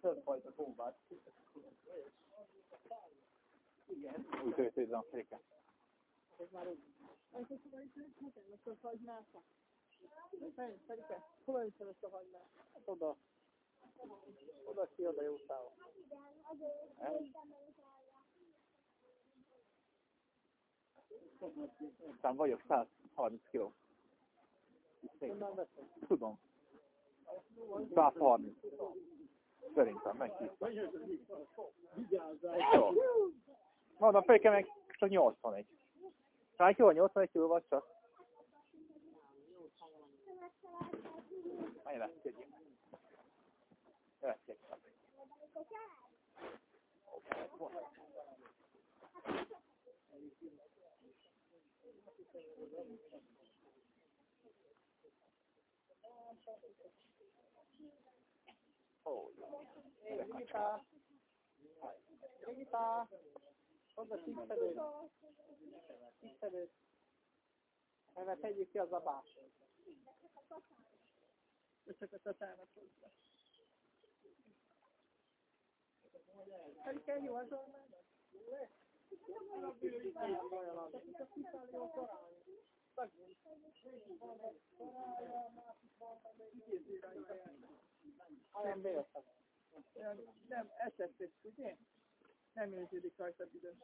Többfajta tóbát. Igen. Úgy történt a féke. Ez már úgy. Ez a szóval most a hagymásra. Menj, Ferike, hol? Hát oda. Oda ki, oda jó távol. Aztán vagyok 130 kiló. Tudom. 130. Szerintem. Vigyázzál! Jó. Mondom, féke meg csak 81. Hány kiló? 81 kiló vagy csak? Mennyi lesz egy ilyen? Lesz egy. Oh, Hey, Rita! Rita! Hozd a tisztelőt! Tisztelőt! Mert tegyük ki az abát. Ezeket a támat hozzá. Ferike, jó az a Nem béltem. Nem, esett, ugye? Nem érződik rajta büdös.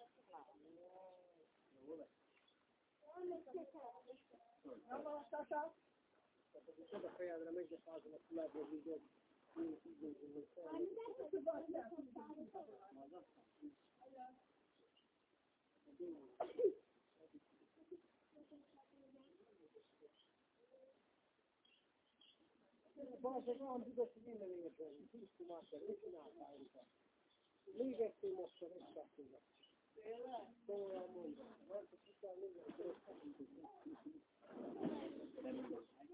Nem van a Oda fejedre meggyafázom a fulából, hogy Bazeg olyan büdös, hogy minden érzem. Tisztú mással, mit csináltál, Rita? Légettél most a összektőbe. Tényleg? Komolyan mondom. Mert a után minden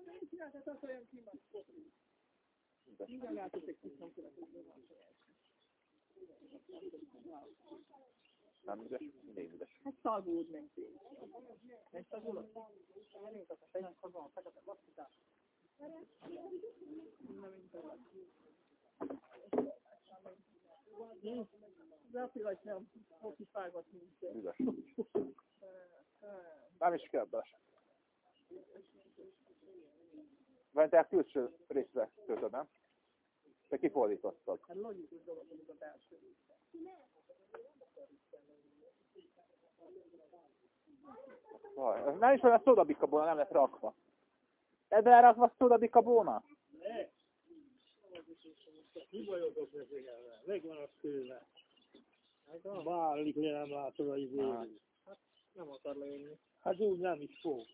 Nem csináltál, az olyan kopni. Minden látok egy kis Nem üdes? Mindig üdes. Hát szagód meg tényleg. Nem szagolod? Menjünk, azt a fejnek hozzá a fekete basszítás. Nem inkább. Zapilagy nem, most is fájgat nincs. Üdes. Nem is kell bele sem. Mert te külső részre töltöd, nem? Te kifordítottad. Hát logikus dolog, hogy a belső része. Vaj, ez Nem is olyan szódabikabóna, nem lett rakva. Ebbe elrakva szódabikabóna? Mi bajotok nekik ellen? Megvan a kőve. Válik, hogy nem látod a izét. Nem akar lejönni. Hát úgy nem is fog.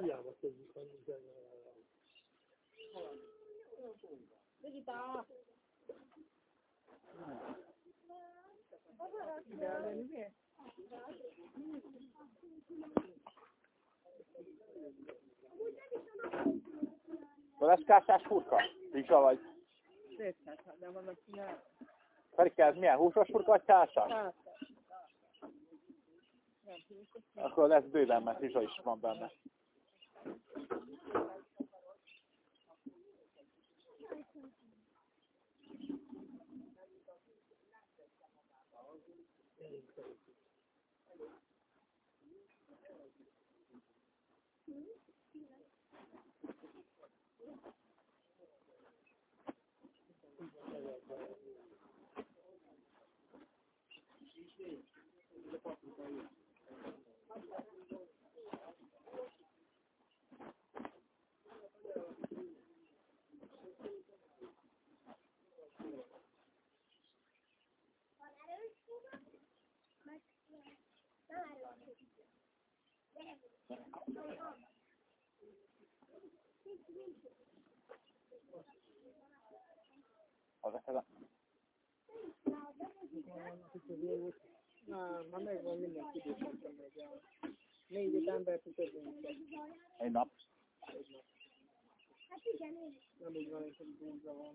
Hiába tegyük, hogy minden Ide elmenni mi? Leszkászás furka? Rizsa vagy? De vannak csinálni. Ferike, ez milyen? Húsos furka vagy. Nem, Akkor lesz bőven, mert rizsa is van benne. Hallgattad a... Na, ma megvan mindenki időponton megy el. Négy-öt embert több nincs. Egy nap. Nem úgy van, hogy búza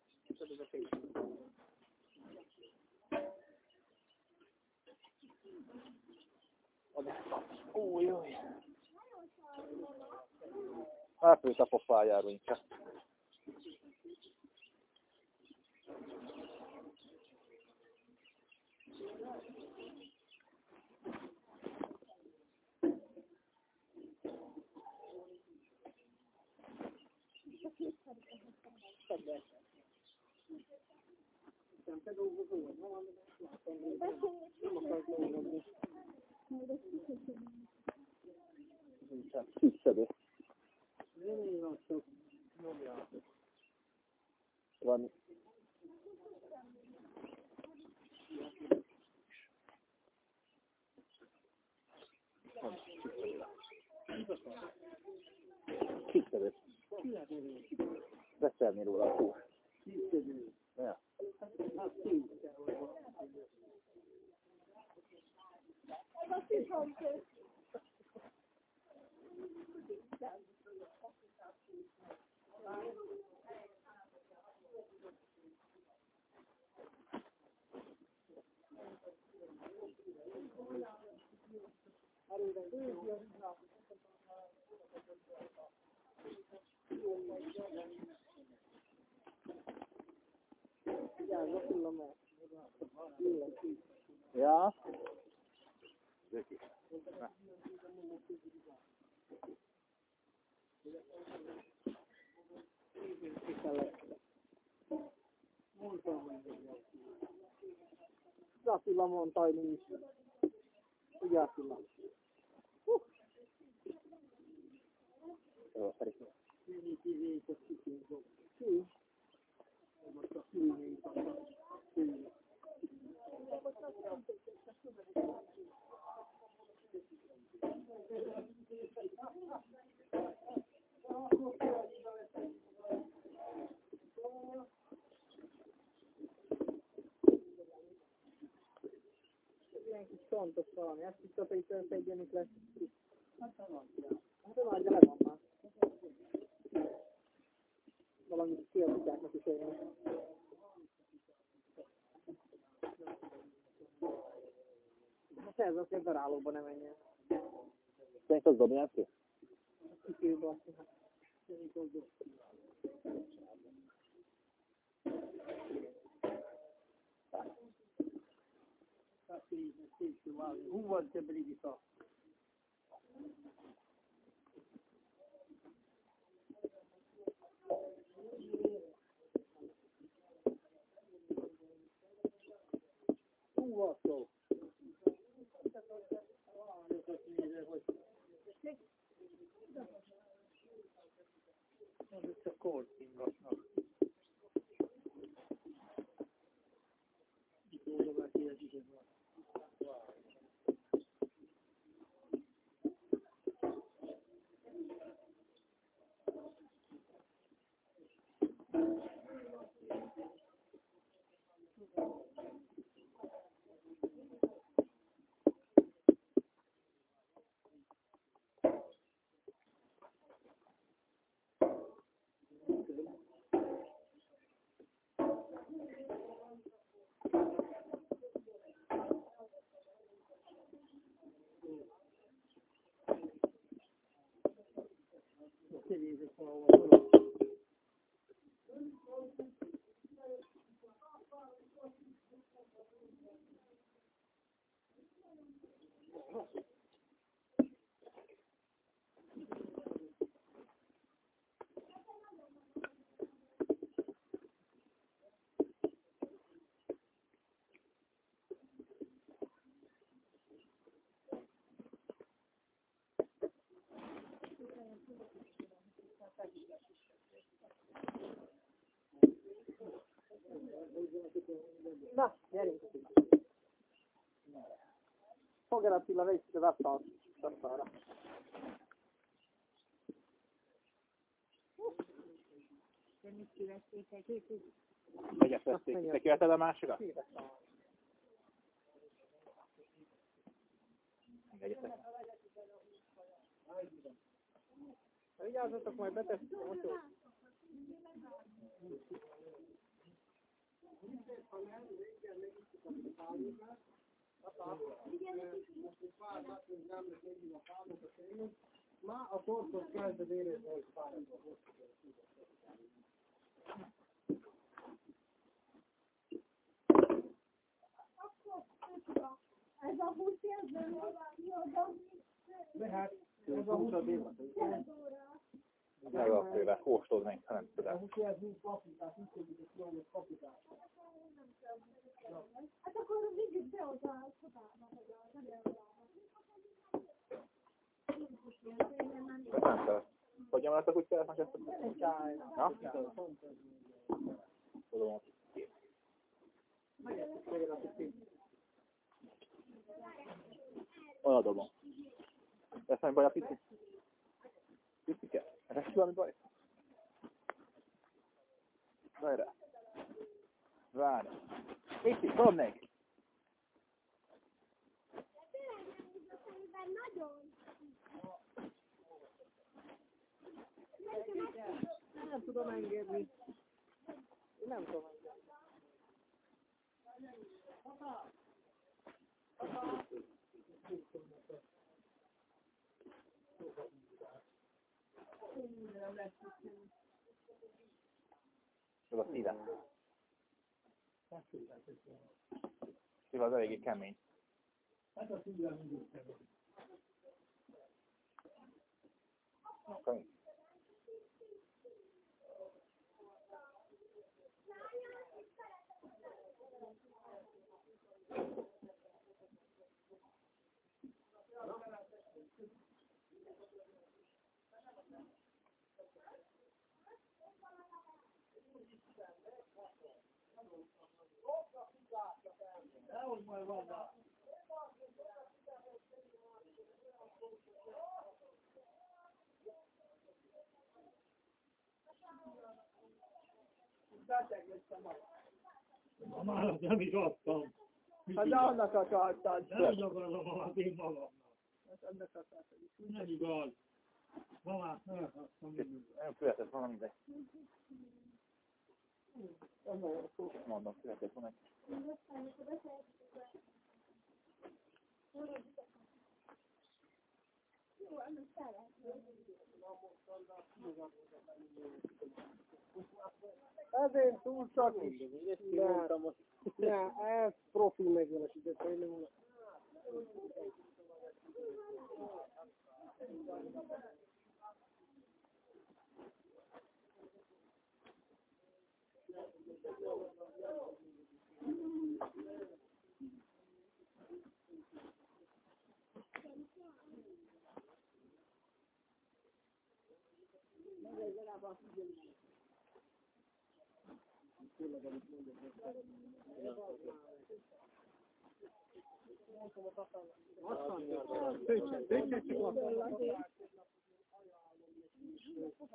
Tudod a fény. Új, új. Elfőtt a pofájáról inkább. Dolgozol, vagy nem, látom, nem akarsz dolgozni. Kiszedő. Nem én azt csak nyomja. Van. Kiszedő. Beszélni róla a túl. Ja. Vigyázz, a pillanat. Ja. Attila mondta, hogy nincs. Ugye Attila? Ilyen kis csontos valami, ezt is csak egy történjenik lesz. Hát a nagy, de le van már. Valami ki a kutyáknak is olyan. Hát ez az, hogy darálóba ne menjen. Szerint az dobjál ki? Azt. Szerint az dob. Hú, az te brigita. Hú, az szó. cities or so. Na, gyerünk. Fogja Attila, vegyük az asztalt. asztalra. Megyek vették. Te kivetted a másikat? Egyetek. Vigyázzatok, majd betesszük a motor. Ma a torkot kezded érezni, hogy fáj. Ez a busz, ez nem oda, De hát, ez a 20 év. Meg a fővel kóstolod meg, ha nem A tudod. 20 év mint kapitás, úgy tudjuk, hogy jó, hogy kapitás. Hát akkor vigyük be oda a szobába, hogy a. Nem szeret. Hogy nyomlott a kutyának most ezt? Na? Tudom, hogy Oda dobom. Lesz valami baj a pici? Picike? Lesz valami baj? Várj rá. Várj. Pici, dob neki. Nagyon. Nem tudom engedni. Nem tudom engedni. Ez a szíve. Szíve az eléggé kemény. Hát a szívvel mindig Nehogy majd van rá. A már nem is adtam. Hát de annak akartad. Nem is akarom a én magamnak. Hát annak akartad. Nem igaz. Mamát nem adtam. Nem volna mindegy. Mondom, követett volna. Ezért túl csak is. De, de ez profi megjelenített, hogy nem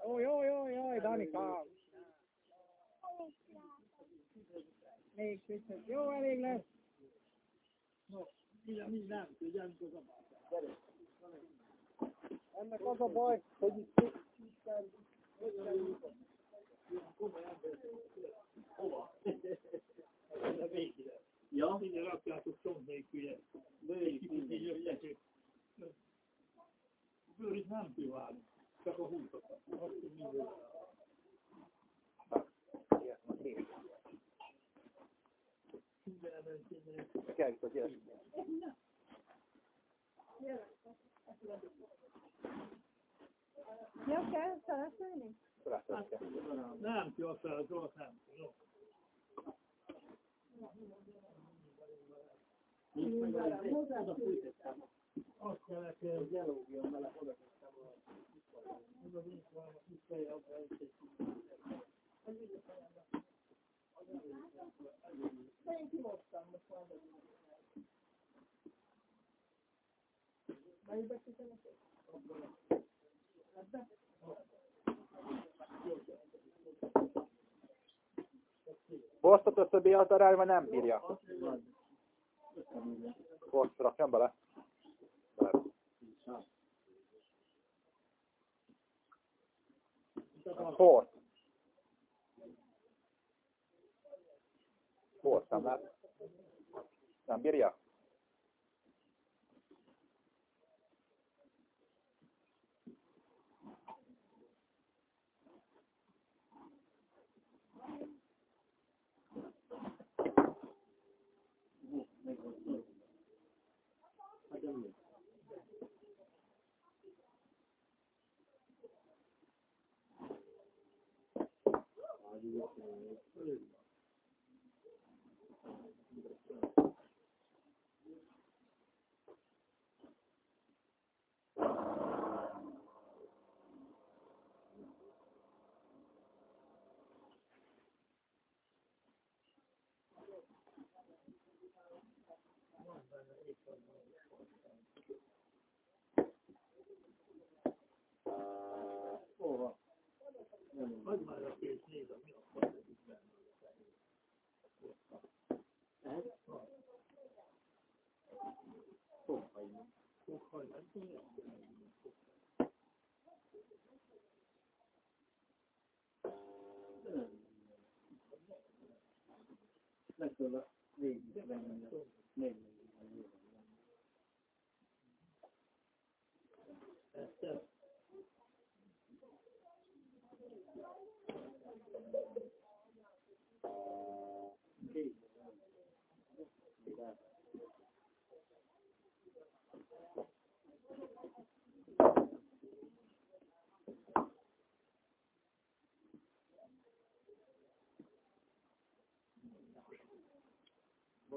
Jó, jó, jó, jó, Danika. Még kicsit. Jó, elég lesz. Ugye mi nem tudjam, hogy a Ennek az a baj, hogy itt Hova? A végére. Ja? Ide rakjátok csont nélkül. A bőrit nem kíván. Csak a húsokat. Azt minden. Minden, négy. Kell, hogy gyere. Jó, kell felszólni? Nem, jó, felszólt, nem. Jó. Azt kellett, hogy gyalogjon vele, oda tettem a egy Én kimostam, most már Melyikbe kitenek? Ebbe? Bosztot összebé az darálni, vagy nem bírja? Boszt, rakjam bele. Bele. Hort. Hort, nem lát? Nem bírja? Hagyd már a két néz, ami a fordítás. Fokhaj, nem tudom. Legfeljebb végig lemenni. Még Ezt ezt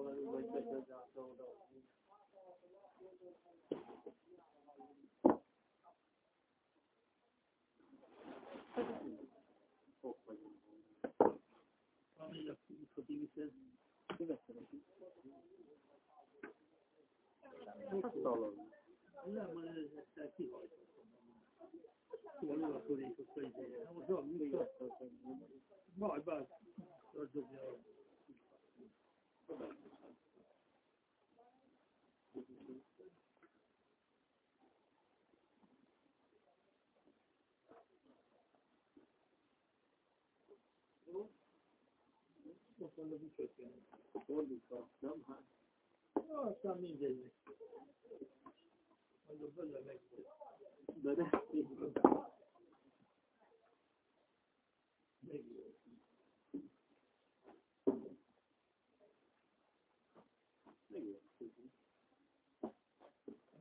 valami vagy betöltve oda. Ami a kiviszed. Nem, mert ezzel kihajtottam. Hol a korékot a ideje. Na most van, mit Majd, majd. Az dobja a Most mondom, hogy csökken. Fordítva, nem hát. Ja, aztán mindegy. Mondom, vele meg. De ne. meg.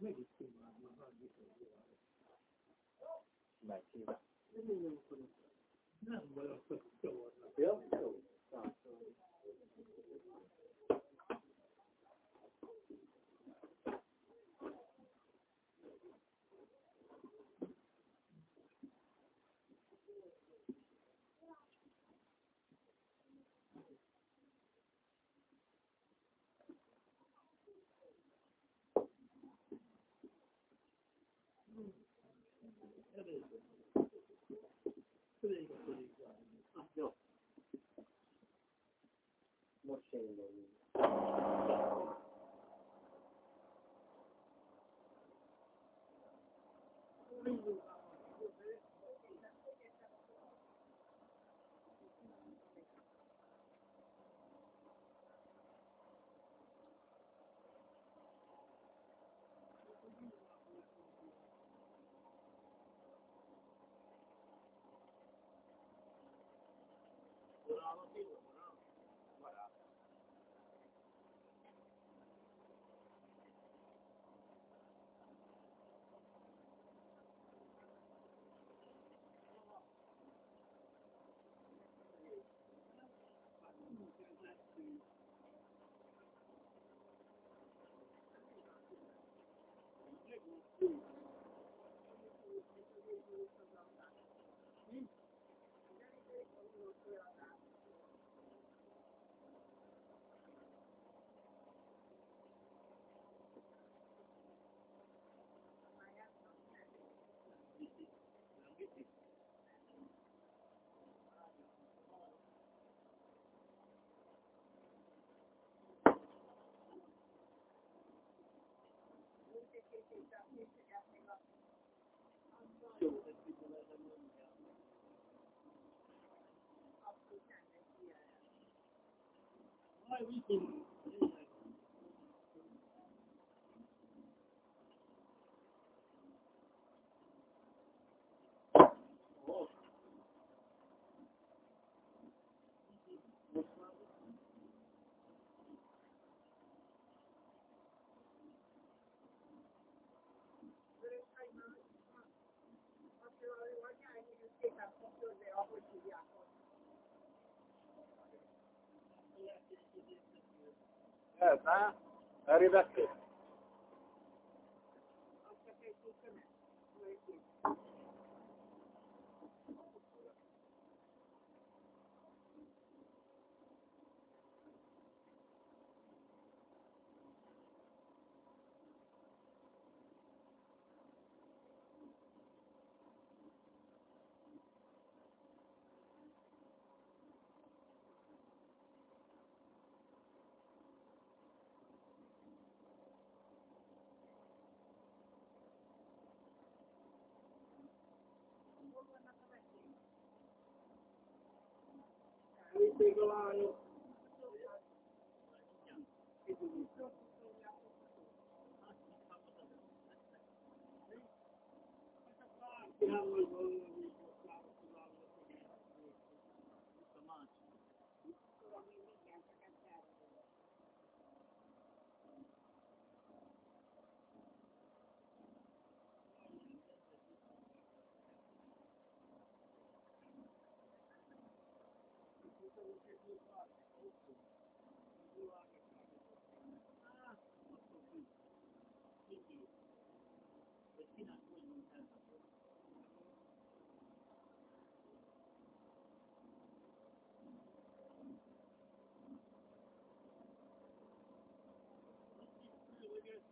Meg is tudnám, már. Meghívja. Nem baj, akkor csavarnak. Ja, jó. Elég. Elég a korékban. Jó. Most se jön. Why É, tá? Arrivederci. Tegolano. Thank you.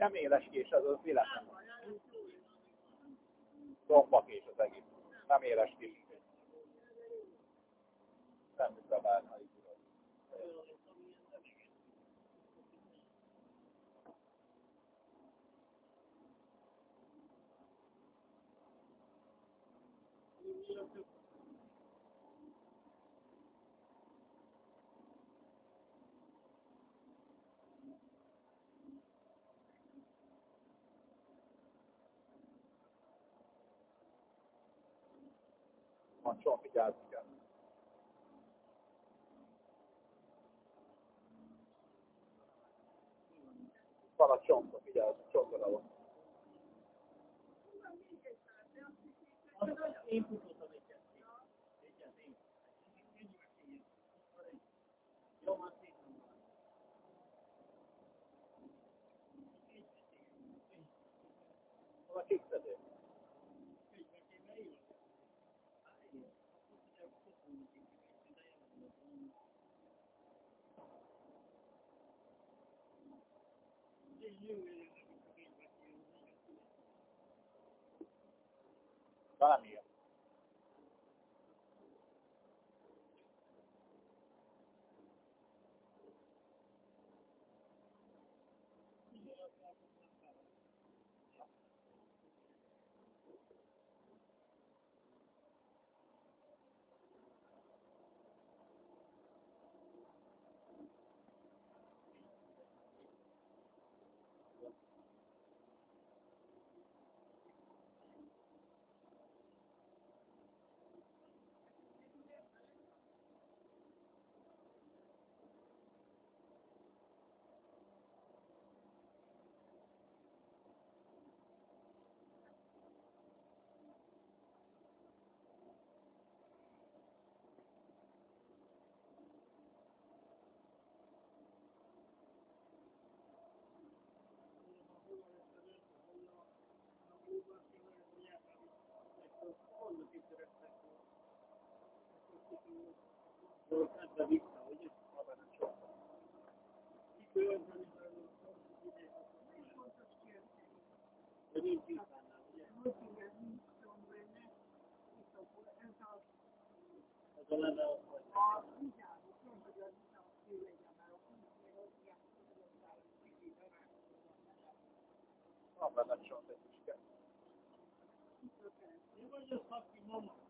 Nem éles kés, az az világ. Domba kés az egész. Nem éles kés. Nem hiszem el. Van csomó, vigyázni kell. Van a csomó, vigyázni, csomóra van. Én futottam egyet. Egyet én. Jó, már szép. Van a kikszedő. Valami ilyen. Van benne sok, egy just fucking moment.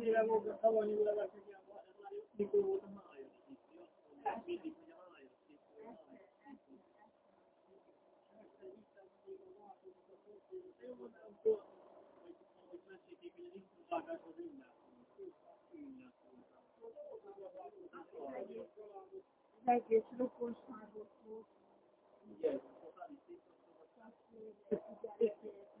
Az egész rokonságot volt. Igen. Igen.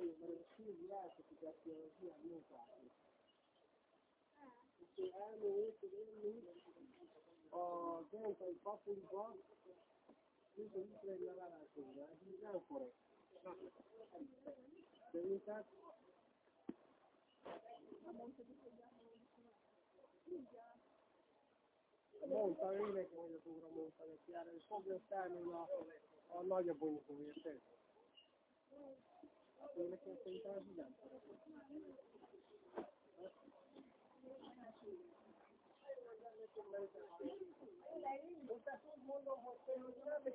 rendben, hogy sírni elkötetett az ilyen munkákat. Úgyhogy elmélyét, hogy én mint a Gentai papuliba, mint az Izraelre vállalkozva, ez így nem korrekt. De Monta, Mondta ő nekem, hogy az óra mondta neki erre, és fogja felmenni a, a nagyobb bonyolult érted. Pena que você está ajudando. Está todo mundo rotando de uma vez.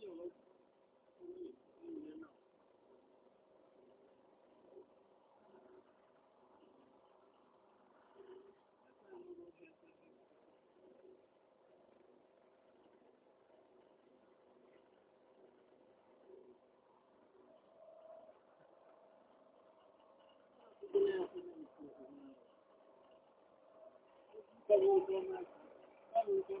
Nagyon minden nap. Tanultam meg, tanultam,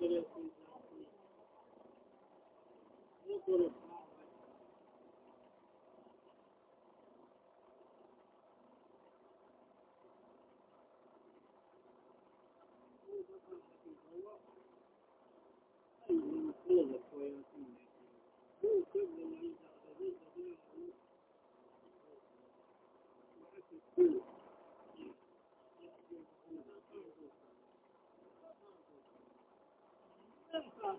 Úgy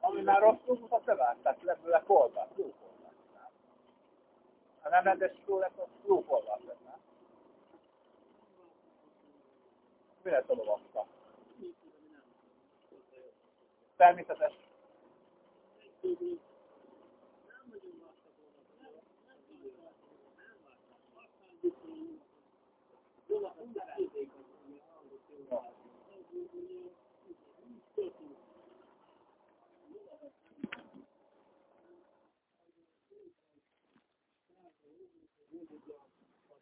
Ami már rosszul mutat, bevágták le belőle kolbát, jó kolbát. Ha nem rendes skó lesz, az jó kolbát lesz, nem? Mi lesz a lovakkal? Természetes.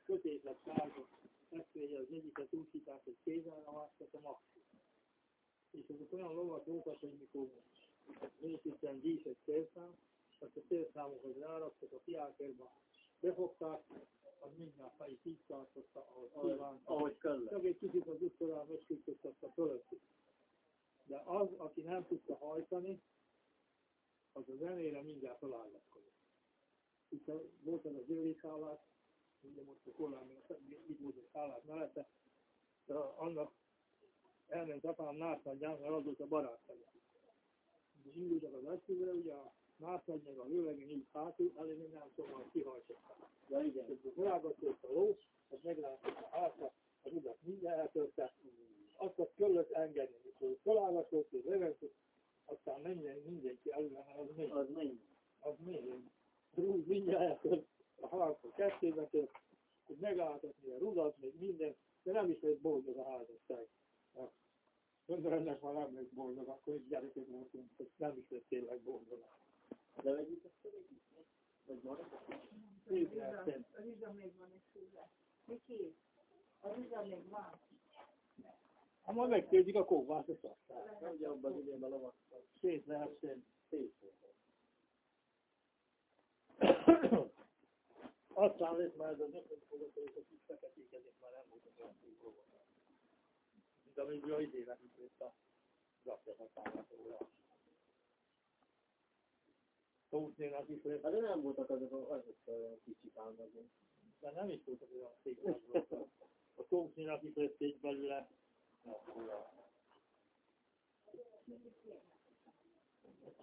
Sötétleg sárga festője az egyiket úgy hívták, hogy kézzel, a másikat a maxi. És azok olyan lovak voltak, hogy mikor mélyképpen díszes célszám, azt a célszámokhoz ráraktak a fiákerba, befogták, az minden fejt így tartotta, ahogy kívánta. Ahogy kellett. Csak egy kicsit az utolán megkültöttatta fölöttük. De az, aki nem tudta hajtani, az a zenére mindjárt felállapkodott. Itt volt az a zöld szállat, ugye most a kollám, itt volt a szállat mellette, de annak elment apám násznagyán, mert az volt a barátja. És indultak az eszközre, ugye a násznagynak a hőlegen így hátul, elég nem szóval kihajtották. Ja, igen. Rágatott a ló, az meglátott a hátra, az ugat minden eltörte, azt a kellett engedni, mikor felállított és levetett, aztán minden, mindenki előre, mert az még, Az mennyi? az még, rúg mindjárt eltört, a harcba kettébe tört, hogy megálltatni a rudat, még minden, de nem is lett boldog a házasság. Ja. Gondolom, ennek már nem lett boldog, akkor is gyerekek voltunk, hogy nem is lett tényleg boldog. De ezt a? Vagy marad? A rizsa még van egy szíve. Mi kész? A rizsa még van. ha ma megkérdik a kóvát, azt aztán. Ugye abban az időben lovasztal. Szét lehet tenni. Aztán lesz már ez a nököt fogott, és a kis feketékezik már nem voltak olyan szívóval. Mint amíg a idének itt a rakja határát róla. Tótnél is lesz, Hát de nem voltak azok a azok kicsik ám azért. de nem is voltak olyan szép. A tótnél is egy belőle.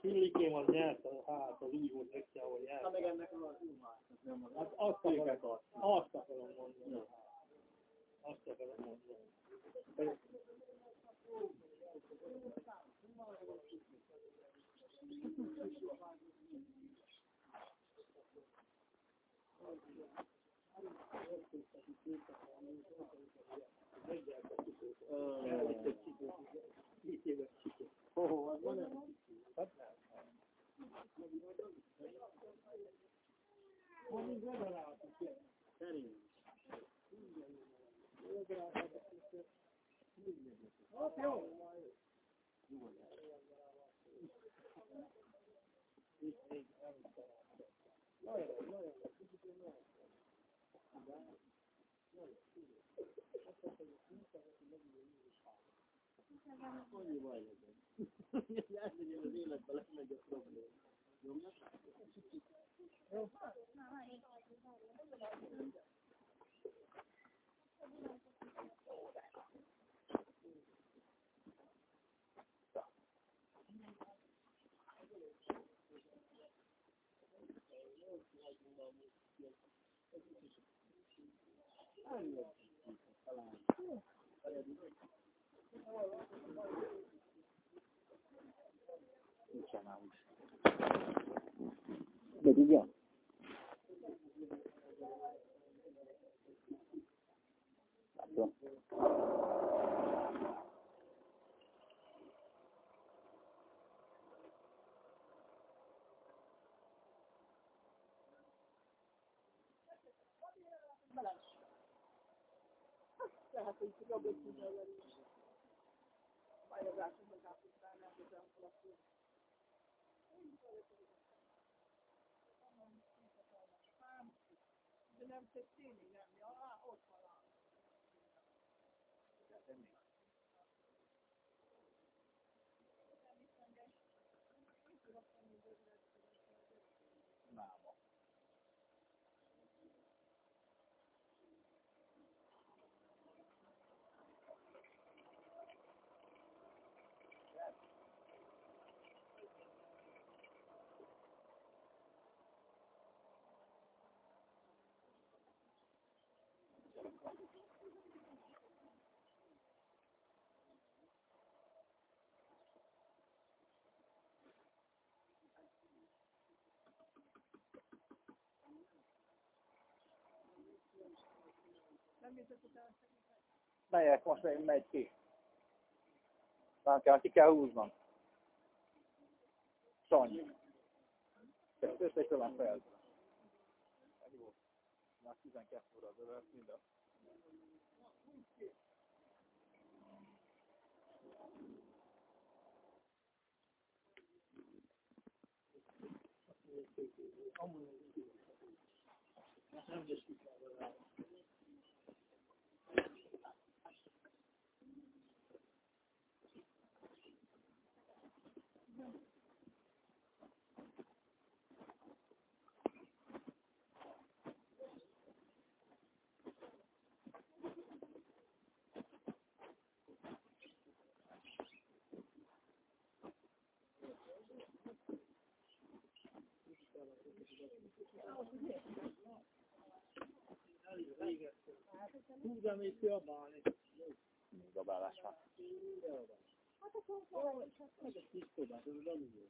Hillikém az nyert, hát az úgy volt neki, ahol nyert. Hát meg ennek a az. Hát azt akarom, azt akarom mondani. Azt akarom mondani. Az van ez? Hát nem. Amíg legalább, Szerint. Hát jó. Itt még nem találtam. Nagyon, nagyon, Annyi baj legyen. Lehet, hogy az életben lemegy a probléma. Nyomnak? Nincsen már úgy. De tudja? Látja? Lehet, hogy jobbot tudja lenni. Pályázások, hogy átudnálnák, hogy nem alakul. De nem tett tényleg, nem. Ja, á, ott van. Máma. Melyek most még megy ki? Már kell, ki kell húznom. Sanyi. Összeköl a fel. Jó. Már 12 óra az övet, minden. nem veszik el vele. Hú, de még van. Meg egy kis szobát, ez nem jó.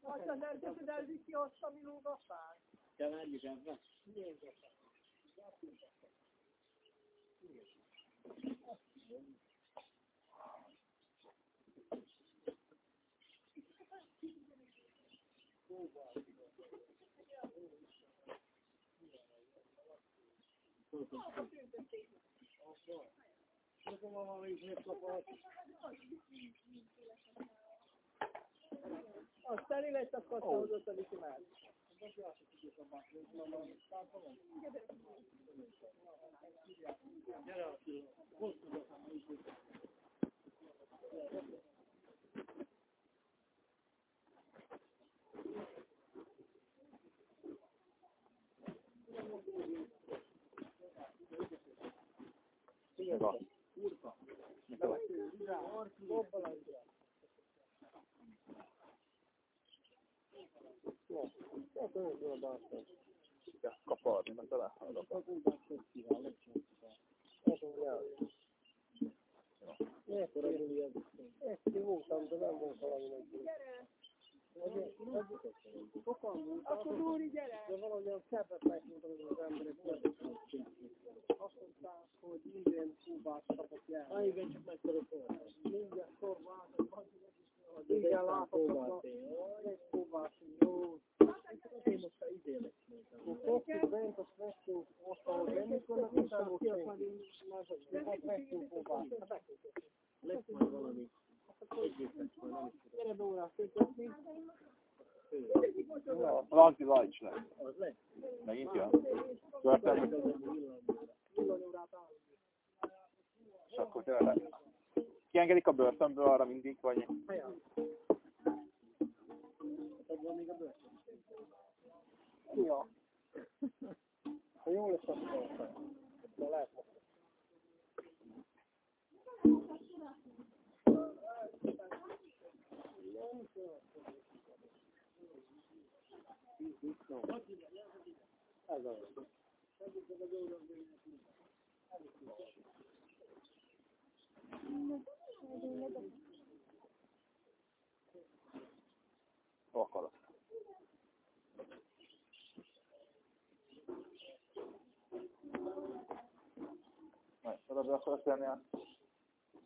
Azt az elkezdődik ki azt, ami lóg a fán. Keverjük ebbe? Akkor valami még azt hozott a már. Mi van? Mi van? Ja, kaparni, mert találhatok. Ezt voltam, de nem volt valami nagy Akkor Dóri, gyere! De valahogyan szebbet megmondtam az emberek. Azt mondták, hogy minden kubát kapok jel. Ah, igen, csak megtudok Mindjárt szorváltak, igen, láthatok, egy kubát, jó. Én most a idének mondtam. Kettőt bent, azt vettünk, ott ahol bennük vannak, és nem volt senki. Ott vettünk kubát. Lesz majd valami. Tudom. Gyere, köszönni. Az anti-light lesz. Az lesz. Megint jön. Állunk. és akkor tényleg. Kiengedik a börtönből arra mindig, vagy. Ja. Ha jól lesz, akkor lehet. Ez az. akarok. Na, oda be akarok tenni a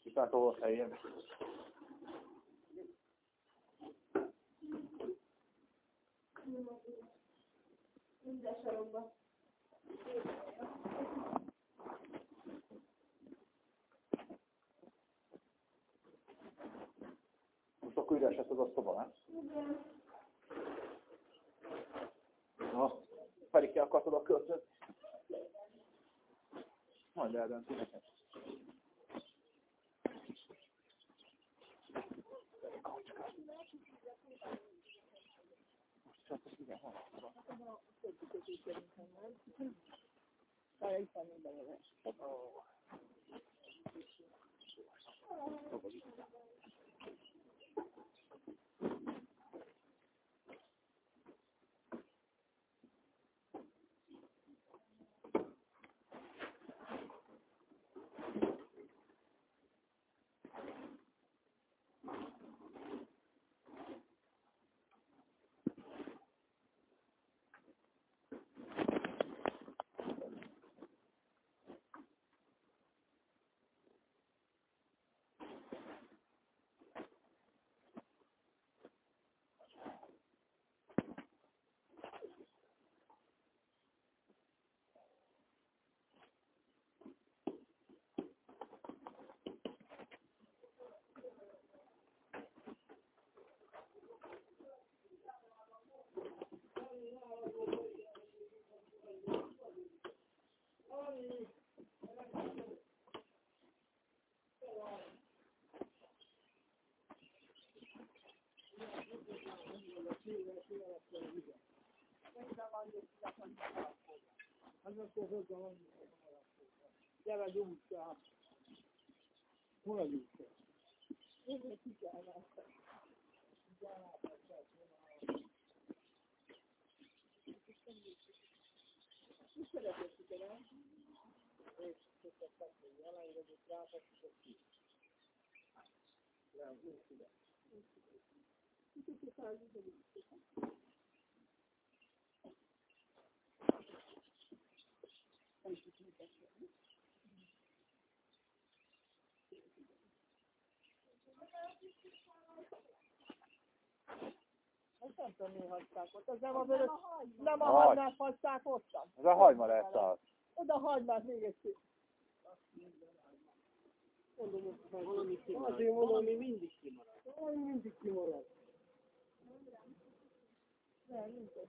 kitátoló helyén. Minden sarokba. Most akkor üres lesz az a szoba, nem? Na, pedig ki akartad a költöt? Majd eldönti. Most csak az igen, hol? Várj, itt van minden jövő. Az akkor hozzá van. Gyere, gyújts rá. Hol a gyújts? Nem tudom, mi hagyták ott. Az nem a vörös, nem a A hagy. hagymát hagyták ottan. Ez a hagyma lesz az. Oda hagymát még egy kicsit. Mondom, hogy Valami kimarad. Azért mondom, Valami mindig kimarad. Valami mindig kimarad. Nem, nincs ez.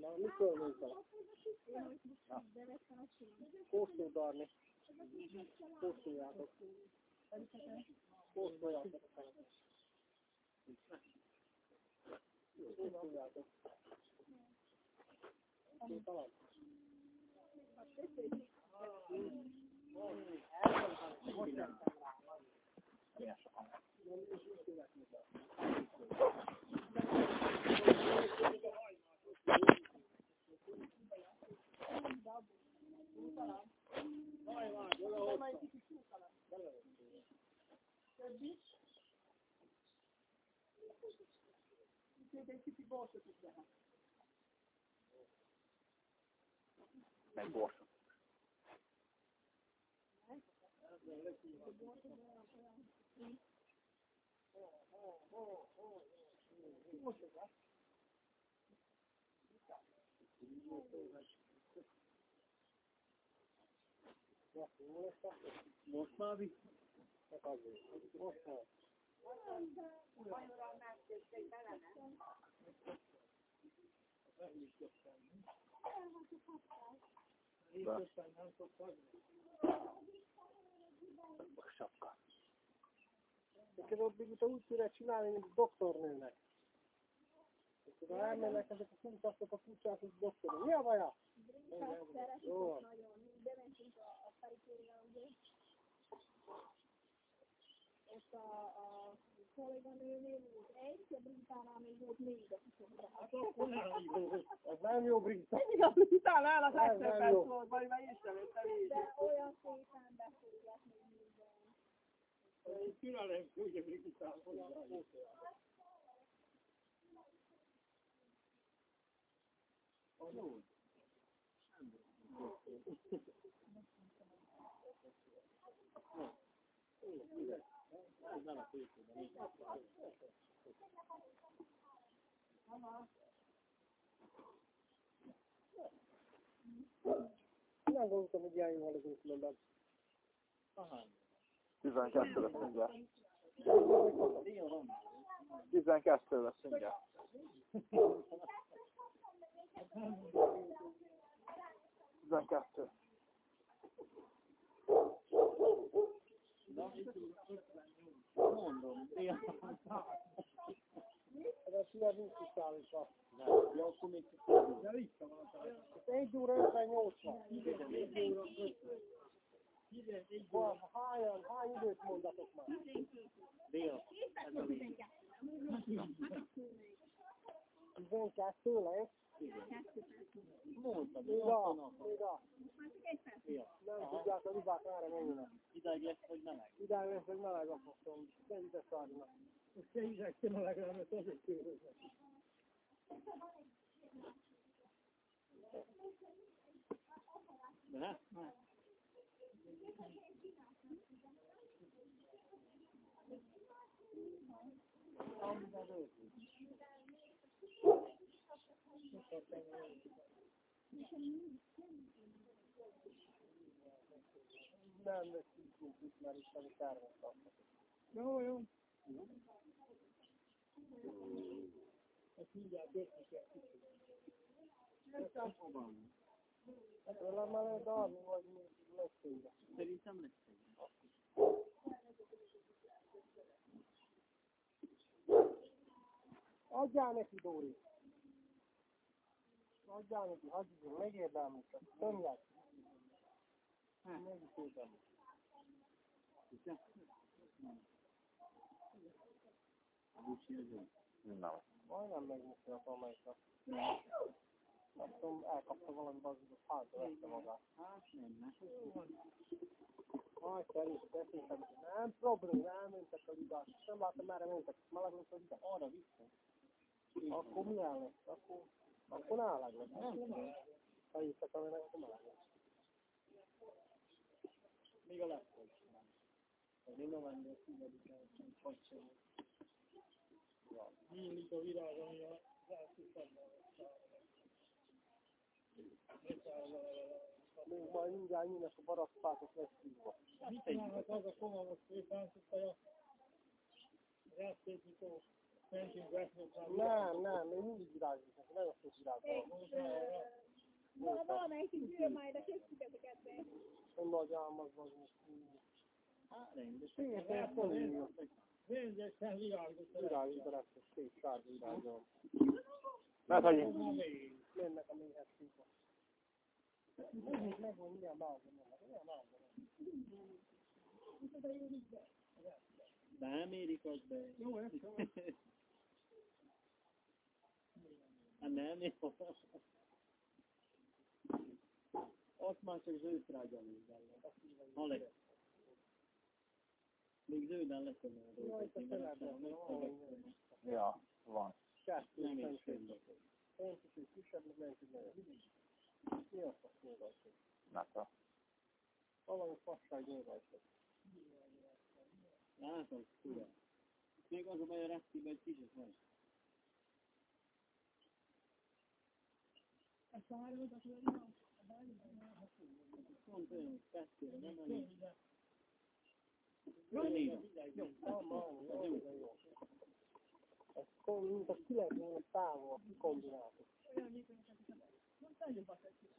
szóval meg a fogadni, Amúgy a kikinek sebes lett a lába. a lány, biztos kiderült volna. Na, mikor mondta? Kóstoldarni. Kóstoljátok. Kóstoljátok. Kóstoljátok. Talán. Meg borsot. Most már. Csak azért. Most már. Sapka. Neked ott még úgy kéne csinálni, mint a doktornőnek. Oda elmennek ezek a kutatások a kutatások doktornő. Mi a baja? Jó. Bementünk a, a perifériába, ott a, a kolléganőnél volt egy, a Británál még volt négy, aki Hát akkor nem jó. Ez nem jó brit. Mindig a Britán áll az jó. szól, vagy már észrevettem így. de olyan szépen beszélget még minden. Türelem, ugye Brigitában. Nem gondoltam, hogy ilyen jó halazunk különben. 12 lesz mindjárt. 12 lesz mindjárt. Tizenkettő. Mondom, Ez a szíve nincs kiszállítva. Ja, akkor még De vissza van a Ez 1 óra 58 van. Egy Van, hányan, hány időt mondatok már? Dél. 12 lesz. Mondtam, Még a, még a. Jó. Nem tudják a libák merre menjenek. Idáig lesz, hogy meleg. Idáig lesz, hogy meleg a faszom. De ide szárnak. Most se hízek a legalább, mert azért kérőznek. De hát, hát. Nem veszünk itt, mert itt a tervet kapnak. Jó, jó. Ezt mindjárt döntni kell. Tőle már lehet adni, vagy lesz ide. Szerintem lesz. Adjál neki, Dóri. Adjál neki, hagyjuk, megérdemlik. Tömlet. Megítérdemlik. Nem. Majdnem megnyitja a valamelyiknek. Nem tudom, elkapta valami bazdot, hátra vette magát. Hát nem, mert Majd szerint, beszéltem, nem problém, elmentek a ligás. Nem láttam, merre mentek, lesz a ligás. arra vissza. Akkor milyen lesz? Akkor, akkor lesz. Nem. Ha éjszaka mennek, akkor már nem. Még a laptop sem. Én november 10-en, hogy sem. Nyílik a virág, ami a első szabban. Még majd mindjárt nyílnak a baraszpátok lesz hívva. Mit csinálnak az a komamos főfáncottaja? Rásztékító, mentünk vesznek Nem, nem, még mindig virágzik, nagyon sok virág van. Val- Valamelyik gyűl majd a be. Egy nagy álmaz van. Hát, rendes. Szépen fölnyílnak. Rendesen virágot. Virágzik a lesz, szép sárga virág van. Mert hogy még. Mennek a méhez megvan, milyen mázon vannak, milyen mázon vannak. Micsoda jó vízbe. Nem érik az be. Jó, ez jó. Hát nem, jó. Azt már csak zöldrágya vízzel lesz. Ha lesz. Még zölden lesz a van. Ja, van. Nem is a? Látta. Valami fasság rajta. Látom, tudom. Még az a baj a resztiben egy kicsit van. Ezt a háromat, akkor nem. Pont olyan, kettőre, nem elég. Nem. Jó, jó, de jó. Ez mint a kilenc volna távol, tetszik.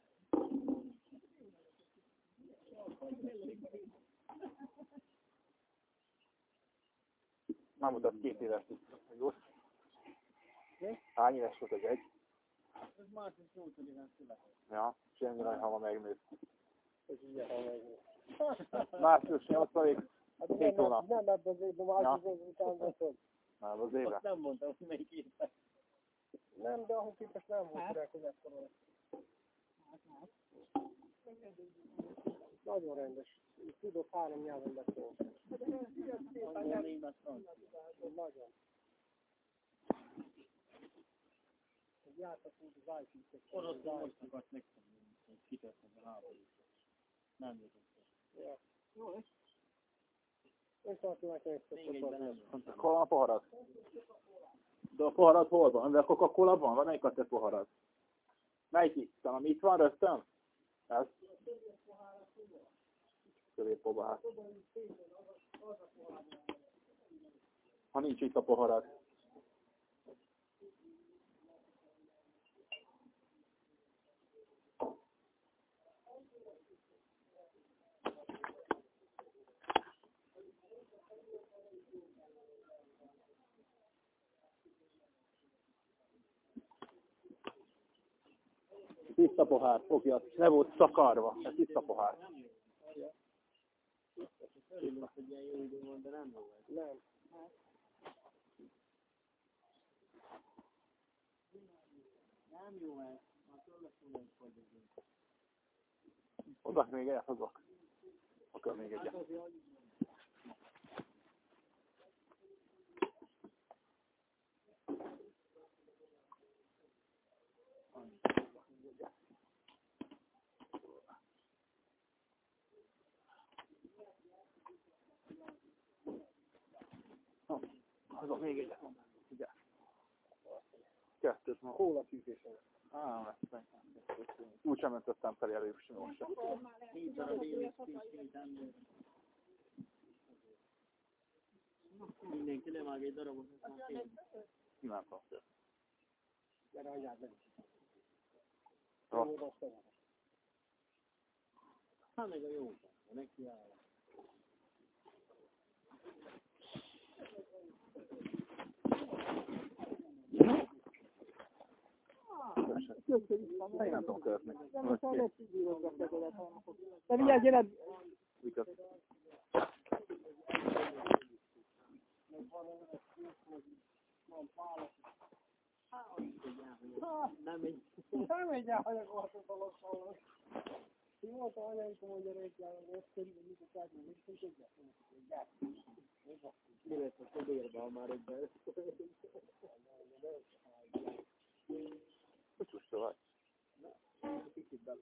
Már mutat két éves Jó. Hány éves volt az egy? Ez március 8-án született. Ja, és ennyi nagy hama megnőtt. Ez ugye, ha meg. Március 8 Hát Két nem, hónap. nem ebben az évben, évben után volt. már az éve. Azt nem mondtam, hogy melyik éve. Nem, de ahhoz képest nem volt rá, hogy ekkora. Nagyon rendes. Tudok három nyelven beszélni. Nagyon. Jártak úgy az ájtítek. Oroszul most akart megtanulni, hogy kitörtek a háborút. Nem jutott. Ja. Jó, és? Én tartom nekem ezt a. Hol van a poharad? De a poharad hol van? De a Coca-Cola van? Van melyik a te poharad? Melyik itt van? Ami itt van rögtön? Ez? Középpoba hát. Ha nincs itt a poharad. Tiszta pohár, fogja, le volt szakarva, ez tiszta pohár. Nem jó ez. Már tőle még egyet hozok. Akkor még egyet. Azért, Hozok még egyet. Ugye. Kettőt ma. Kóla fűtésen. Á, úgy sem mentettem fel előbb sem. sem. Hatalmas. héten. Mindenki levág egy darabot, tudom. Gyere, anyád meg. Rossz. Hát meg a jó, neki áll. Én nem tudom követni. Nem, most már lesz így írogatni a telefonokat. De vigyázz, gyere! Miket? Nem egy Nem egy elhanyagolható dolog valós. Mi volt a anyáikom, hogy gyerekkel, hogy ezt körülbelül mit akart, hogy mit tudják, hogy tudják. mi lett a szobérbe, ha már egyben. Hogy vagy? kicsit be.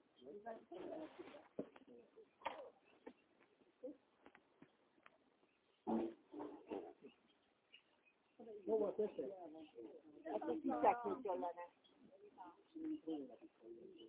Hova teszed? Ezt is kiszekni kellene. Oda a labdára. Mellik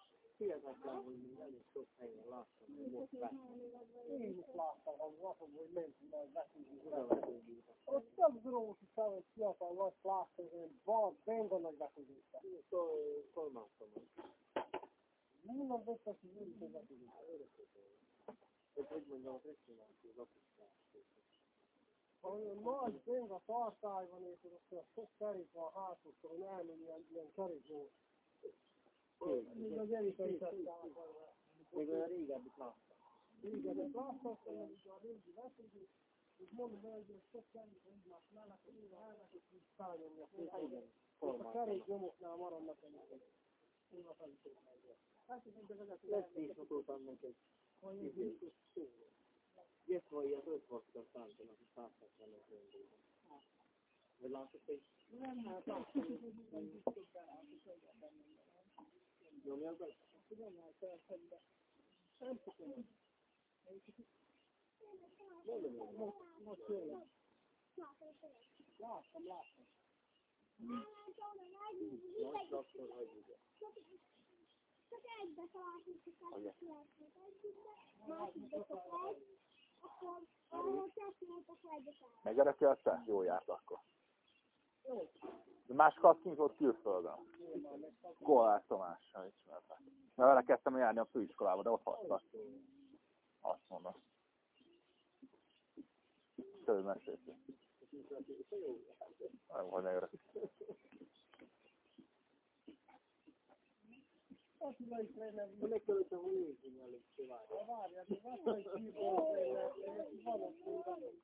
Hogy hogy hihetetlen, hogy még elég sok helyen láttam, hogy most Én is láttam, hogy lapom, hogy mentünk majd vetődni. Ott több drót is el, hogy fiatal nagy láttam, hogy van, benga nagy vetődésre. Szolmáltam. Minden vettek, hogy őrítő vetődésre. Ez hogy mondjam, az csinálti, az olyan nagy benga tartály van, és ott a sok kerék van hátul, hogy elmegy ilyen, ilyen kerék volt. Még az erikai tettem. Még olyan régebbit láttam. Régebbit láttam, hogy a régi vetődés, és mondom, hogy sok kerék egymás mellett, hogy én elvett, és így szálljon a szépen. A kerék nyomoknál maradnak ennek. Én a felütőt Lesz is mutattam neked. Hogy biztos szó. Ilyet van ilyet, öt vakta szántanak, és százhetvenek rendőrben. Vagy látod, hogy nem, hát láttam, hogy nem biztos Nyomjál be? Nem, hát felfedde. Nem tudom. Mondom, most, most jön. Csak? Jó járt akkor. De más kint volt külföldön. Kollár Tomás, ha ismertek. Mert vele kezdtem járni a főiskolába, de ott hagytak. Azt mondom. Tőle meséltünk. Nem, hogy ne örök. Azt mondja, hogy hogy elég várja. Várja, de azt mondja, hogy hívó lenne, van ott, hogy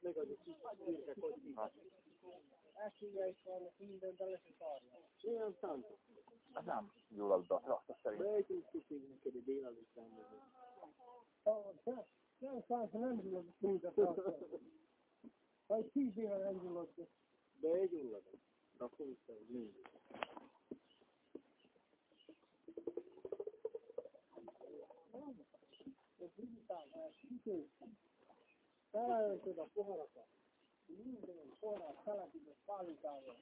meg az a kis szürke kocsi. Esélye is van, minden bele se szarja. Ilyen szánta. Ez nem gyullad be a traktor szerint. Bejtünk szükség neked a délelőtt Nem szánta, nem gyullad a szint a. Ha egy tíz éve nem gyullad. Begyullad. Akkor vissza, hogy mindig. Ez digitál, ez kitő. Felöltöd a poharakat. Minden poharat telepített pálinkával.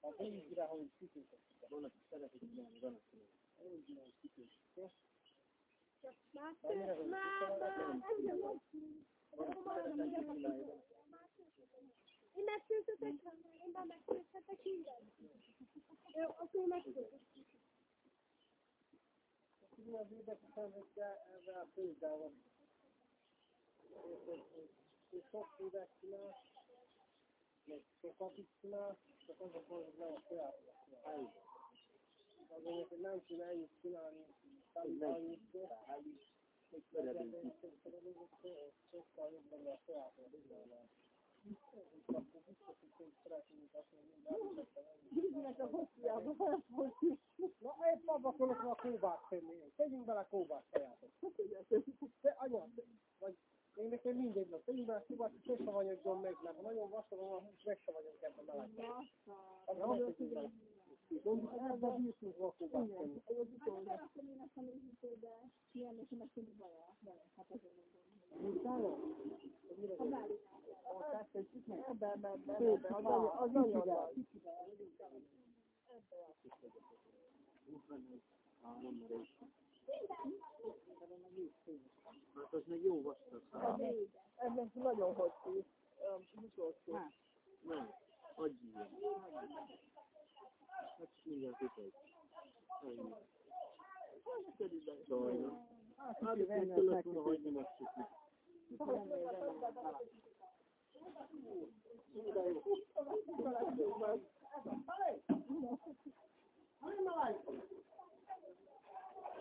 A vízre, hogy kitőket. Van, aki szeretik ilyen, van, aki nem. Úgy ilyen kitőket. Annyira, hogy Én megszültetek, én már megszültetek mindent. Jó, akkor megszültetek. mi az érdekesen, hogy ezzel a példával és sok évet csinál, meg sokat is csinál, csak az a baj, hogy nem a saját Azért, hogy nem tudna ennyit csinálni, tanítani, sokkal jobban a saját Mindenek a hosszújába felfordít. Na, épp abba akarok a kóbát tenni. Tegyünk bele kóbát sajátot. Te, anya, vagy én nekem mindegy, na, tegyünk bele kóbát, és sose vagyok meg, mert ha nagyon vastag van, a hús, meg se vagyok ebben melegben. Akkor ne tegyünk bele. Mondjuk ebben bírtunk a kóbát tenni. Ez az utolsó. Akkor én azt mondom, hogy de ilyen, és ennek tűnik baja. Hát azért mondom. Utána? A beállítás. Ebben, ebben, ebben. Az nagyon, az nagyon nagy. Hát az meg jó vastag. Ez nagyon hosszú. Musolszó. Nem, adj ilyen. Hát mindjárt itt egy. Ennyi. Sajnos. Hát itt egy telefonra hagyni megszokni. Thank.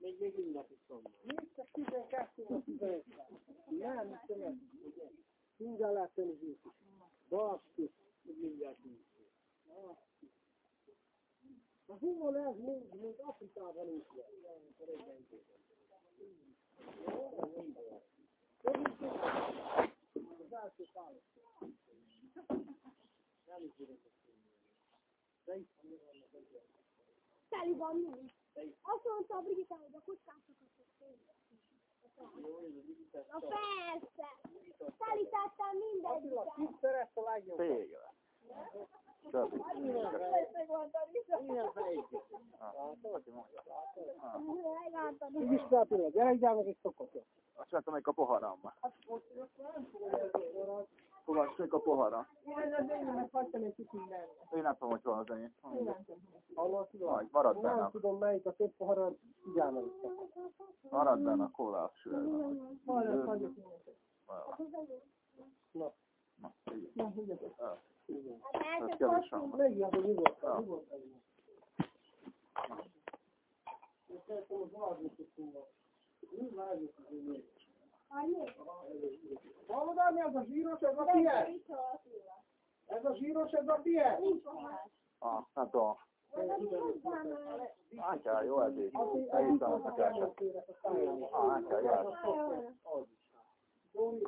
Még, még ünnep is van. Nincs csak 12 vagy 15 Nem, mit nem. Mindjárt lehet tenni zsírt is. Basszus. Mindjárt nincs. A humor ez még, még Afrikában is van. Az első pályok. Teli van mind. Azt mondta a Brigitta, hogy a kockásokat Na persze! Telítettem Attila, mindegyiket. kit szeret a legjobb? Végre. Így Attila, gyere ide, meg egy szokott. Azt vettem még a poharammal. Fogadj a pohara. Én nem tudom, hogy van az enyém. Hallod, tudom? Majd, marad Nem benne. tudom melyik a több pohara, figyelj meg itt. Marad benne a kólás süllyedben. Hallod, hagyjuk. Na, így. Ah, Hát Ez első kevés kosztüm. van. Megijebb, nyugodtan, Ah. nyugodtan. Én szerintem, hogy vágni tudtunk. Mi vágjuk az Annyi? Hallod, Ámi, ez a zsíros, ez a tiéd? Ez a zsíros, ez a tiéd? Ah, nem tudom. Átjál, jó eddig. Elhiszem a szájára. Ah, hogy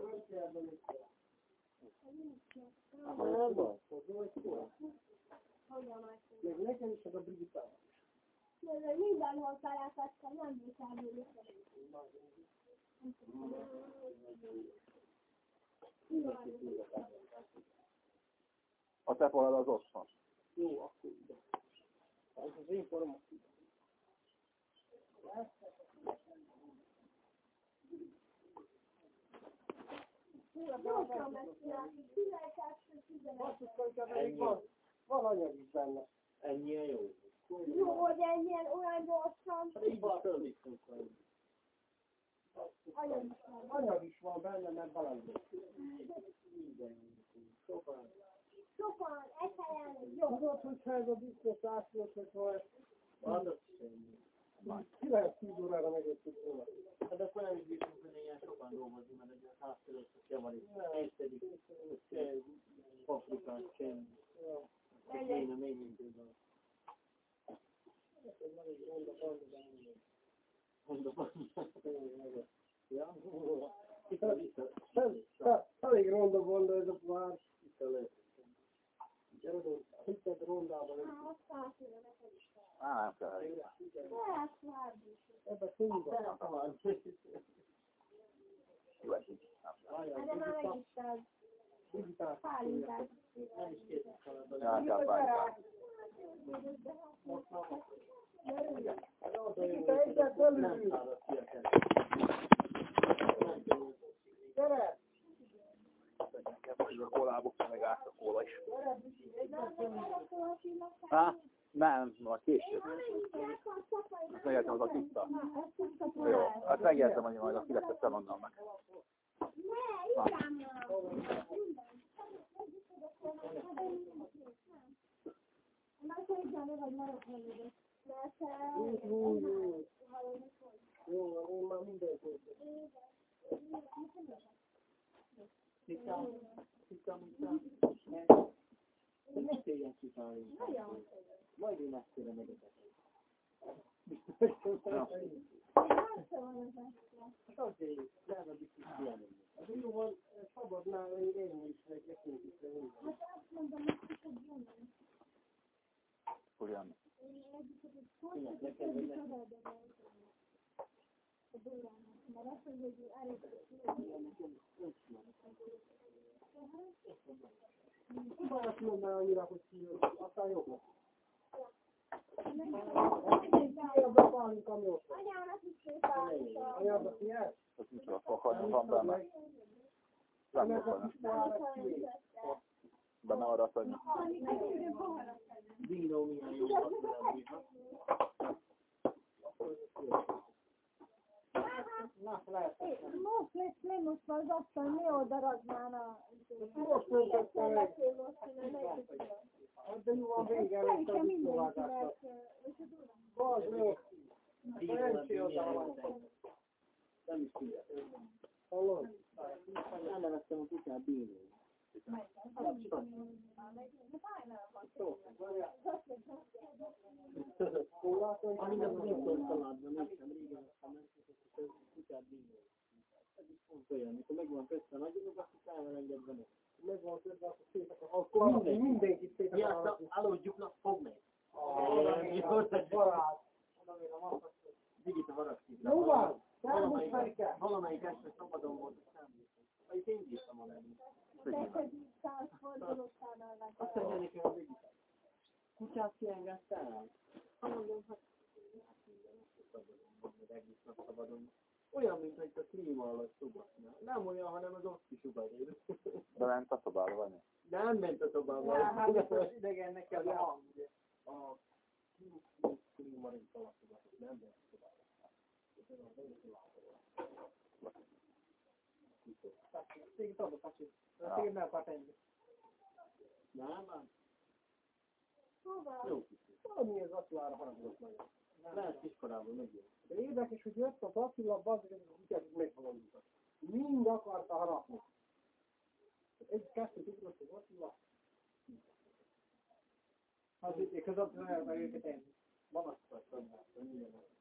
hogy hogy jó. Még nekem is az a Brigitának. Mindenhol találkoztam, nem viszámolni. A te poharad az ott van. Jó, akkor ide. Ez az én formom. Gyorsan megcsinálni. 12-11. Basszus, hogy még van, van anyag is benne. Ennyien jó. Jó, hogy ennyien olyan gyorsan. Így is fölvittünk volna. Anyag is van. Benne, mert valami. Sokan. Sokan, egy helyen, jó. Tudod, hogyha ez a biztos átszólt, hogyha ezt Adott semmi. ki lehet 10 órára megöttük volna. Hát akkor nem is bírtunk hogy ilyen sokan dolgozni, mert egy ilyen háztörösök javarik. Egyszedik, paprikát, semmi. Kéne még mindig van. Mondom, Ja, vissza, vissza, vissza. Elég ronda volna ez a pohár. Vissza lehet. Hitted rondában. Á, nem kell ebbe színben. Talán. Jó esik. Hát, De már megittad pálinkát. Nem is kalandban. Ja, kell bájtál. Szállott ki a. Gyere! A kólából meg át a kóla is. Há? Nem, majd később. Ezt megértem az a tiszta. A Jó, hát megértem, hogy majd aki lesz, te mondom meg. Ne, igen, Már szerintem vagy mert Jó, jó. Jó, én már mindent tudok. Tisztán, tisztán, tisztán. Ne széljen kitálni. Majd én ezt kérem meg Hát azért, lehet a biztos. Az jó van, szabadnál én is meg nekünk is. Ugyan. Kinek neked, vagy neked? Mert azt mondja, hogy elég Van azt mondaná annyira, hogy ki, aztán jobb lesz. Jobb a pálinka mi ott van? Anyának is szépen. Anyába figyelj? Ez nincs a fakar, van benne. Nem Ez a benne. kis pohára az annyi. Dino milyen jó Na, lehet. Most lesz le, most már az asztal, mi oda ragnána. Most döntöttem meg. De jó van vége, előtt a mert... Az jó. Szerencsé oldal van. Nem is tudja. Hallod? Elneveztem a kutyát Bínó. Amíg az Newton családban néztem régen, aztán megszokott, hogy a kutyát Bínó. Ez is pont olyan, amikor megvan kötve nagyobb, akkor fel van engedve meg. Megvan közben, akkor akar. Akkor mindenki, mindenkit szét Mi azt a aludjuknak fog meg. Barát. Oda még a maszak. Digita haragszít. Jó van! Valamelyik este szabadon volt, nem bírtam. Vagy én bírtam a lenni. Azt mondja nekem a Digita. Kutyát kiengedtem. Egész nap szabadon. Olyan, mint hogy a klíma alatt szugatna. Nem olyan, hanem az ott kisugarér. Bement a szobába vagy? Nem ment a szobába. Ja, hát az idegen neked a hang, ugye. a klímarit alatt sugatott, nem ment a szobába. Téged adok, Pacsi. Téged meg akar tenni. Nem, nem. Jó. Valami az Attilára haragudott nagyon. Lehet kiskorában megjön. De érdekes, hogy jött az Attila, bazd, hogy a kutyát megvalamítottak. Mind akarta harapni. Egy, kettőt ugrott az Attila. Az itt, Attila el akar őket enni. Van azt a szobát, hogy milyen az.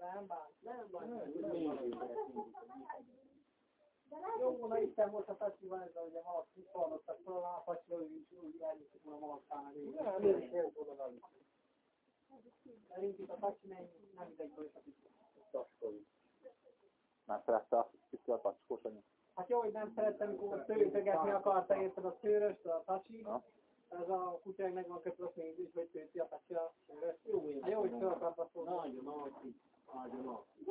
Nem látni. Nem bán. Nem Nem, nem nem van. Jó volna itten volt a fesztivál, de ugye valaki kiszalmaztak fel a Pacsiról, és úgy eljöttük volna malastának. Nem, nem, nem volna velük. Szerint itt a Pacsi nem, nem idegyből is a kicsit. Nem szerette a kicsi a tacskós anyu? Hát jó, hogy nem szerettem, amikor tőtögetni akarta érted a szőröst, a Pacsi. Ha? Ez a kutyák meg van kötve a pénz is, hogy tőti a Pacsi a szőröst. Jó, Hát jó, hogy fel akarta szólni. Nagyon alszik, nagyon alszik.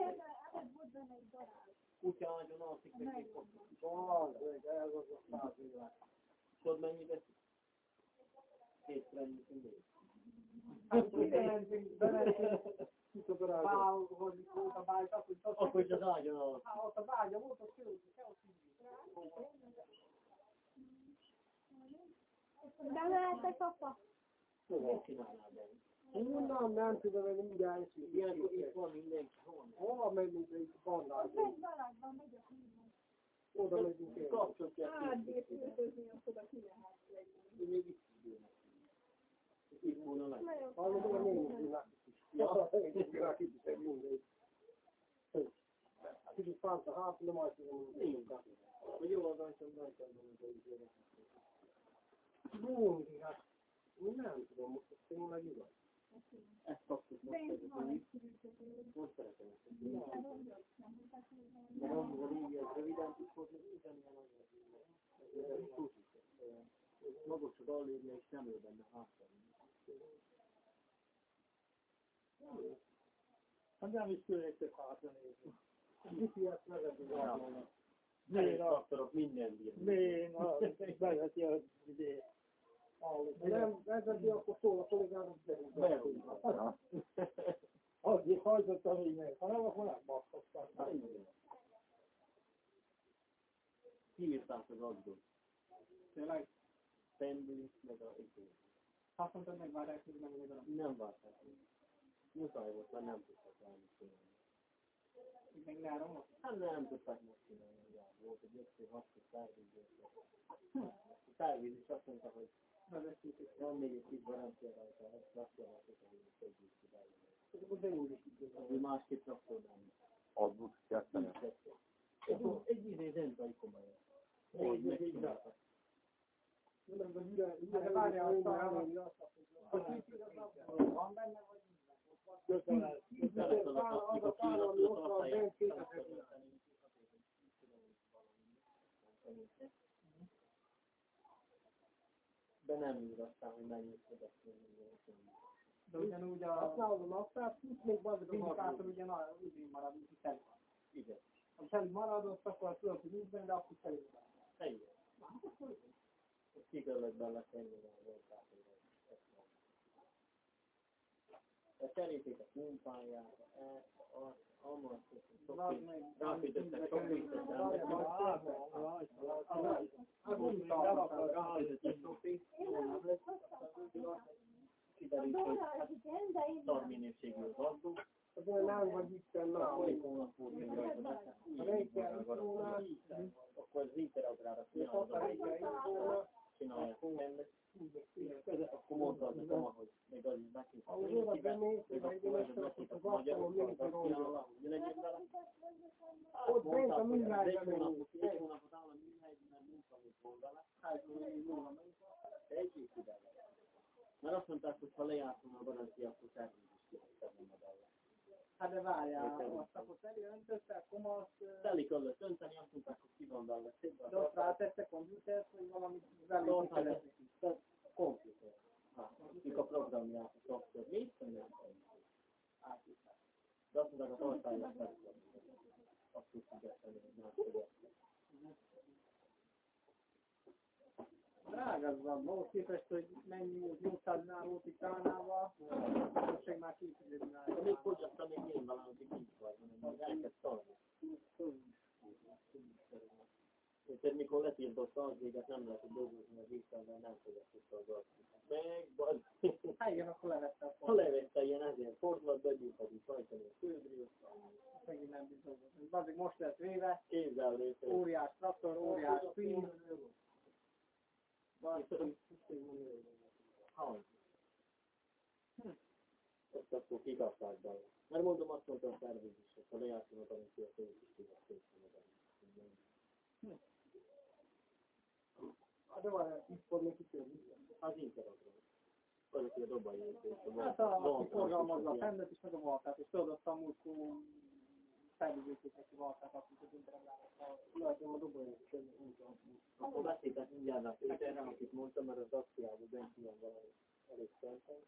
Kutya nagyon alszik, meg egy fotó. Bazdmeg, ez az a száz éve. Tudod mennyi veszik? Hétre ennyit mindig. Hát bementünk, bálhoz, mikor volt a báj, azt, hogy azt, Akkor is az ágyon alszik. Hát ott a bágya volt, ott költünk, kell ott De lehetek apa? Mit csinálnál benne? Honnan nem tudom, hogy mindjárt is. Ilyenkor itt van mindenki. Hol? Hova megyünk, hogy itt megyek minden. Oda megyünk én. Kapcsolja Hát, bírt üldözni, akkor a ki lehet legyen. Én még itt időnek. Itt volna le. Nagyon Hallod, hogy a négyzőnek is. Ja, négyzőnek is egy mindegy. Kicsit fánt a hát, de majd tudom, hogy Nincs. Hogy jól az ajtón rajtam van az időnek. Jó, hát nem tudom, most ez tényleg igaz. Ezt kaptuk most Pénz van ezeket. egy kívül. Most szeretem ezt. De nem, a régi, ez röviden tud hozni, ugyanilyen az. Ez tuti. Magas az allérje, és nem ő benne hátra. Hát nem is tőlek hátra nézni. Kicsi ezt vezeti Ja. volna. Miért aktorok minden bír? Mén, a idő. De nem vezeti, akkor szól a kollégának, de. Ja. Addig hajtottam így meg, ha nem, akkor nem basszottam. Kiírták az agdot. Tényleg, Pendlis, meg a azt mondtad, megvárják, hogy legyen. Nem várták. Muszáj volt, mert nem tudtak állni csinálni. Most. Hát nem tudták megcsinálni. Ja, volt egy ötször, hatszor tárvízés. A tárvíz is azt mondta, hogy van még egy kis garancia rajta, ezt azt javaslott, hogy tegyük ki belőle. Akkor beindul is. Ami másképp raktórnám. Az út kezdteni. Egy, egy izé zentai komoly. Négy megcsináltak. Nem, de hogy találni azt, hogy van benne, az a ami ott van, bent. De nem ír aztán, hogy mennyit tudok De ugyanúgy a... Használod a naptár, plusz még az indikátor ugyan a úgy marad, mint itt elő. Igen. Ha felül marad, azt akkor tudod, hogy nincs benne, de akkor felül marad. Igen. Kidőlök bele ennyire a voltátor. A cseréték a pumpáját, a a amaz, ráfűtöttek sok vízet, kiderült, hogy szar minőségű az autó, Azért nem vagy itt ennek. alig hónap volt még rajta, a ha egyenesre, akkor az asztalon mindig rongyol. Ott bent a műhelyben Egy menünk. hónapot, egy hónapot áll a műhelyben, mert munka volt volna. Hát, nulla munka, de egy év ide. Mert azt mondták, hogy ha lejártam a garancia, akkor szervizet is kiadtam a dallat. Hát de várjál, azt akkor teli öntöttek, komasz, Telik előtt önteni, azt mondták, hogy ki van benne. De ott rátette komputert, hogy valamit velük a komputer. Mik a programját, a szoftver. Mit tudják? De azt mondták, a tartályos telik. Azt beszélni, hogy van, ahhoz képest, hogy mennyi volt 800-nál volt itt Kánával, most már 2000-nál. De még fogyasztam, még hogy nincs vagy, hanem még elkezd szalni. Érted, mikor letiltotta az véget, nem lehetett dolgozni az Istenben, nem fogyasztotta az arcot. Meg, vagy, Hát igen, akkor levette a ha levette ilyen ezért fordulatba, gyújtani, sajtani a fődről, megint nem biztos. Bazzik most lett véve, kézzel lőtt, óriás traktor, óriás film. Ezt akkor kikapták be. Mert mondom, azt mondta a szerviz is, hogy ha lejártam a garancia, akkor ők is szépen a Hát de van, itt fog neki. Az interakról. Valaki a dobai. Hát a, aki forgalmazza a fendet és meg a valkát, és tudod azt a múltkor akik az. Látom a dobai Akkor beszéltek mindjárt rá Péterre, akit mondtam, mert az akciában bent ilyen valami elég szenten.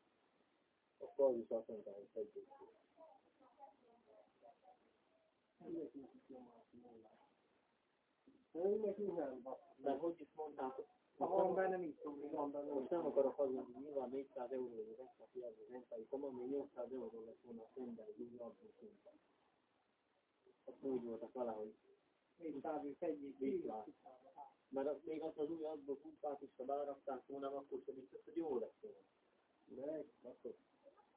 Akkor az is azt mondta, hogy nem, basz. Mert hogy is mondták, Ha van benne, most nem akarok hazudni, nyilván 400 euró lesz a nem pedig komolyan, még 800 euró lett volna a szemben, szinten. Azt úgy voltak valahogy Még százők egyik. Az, még azt az új adó pumpát is, ha berakták volna, akkor sem biztos, hogy jó lett volna. De, akkor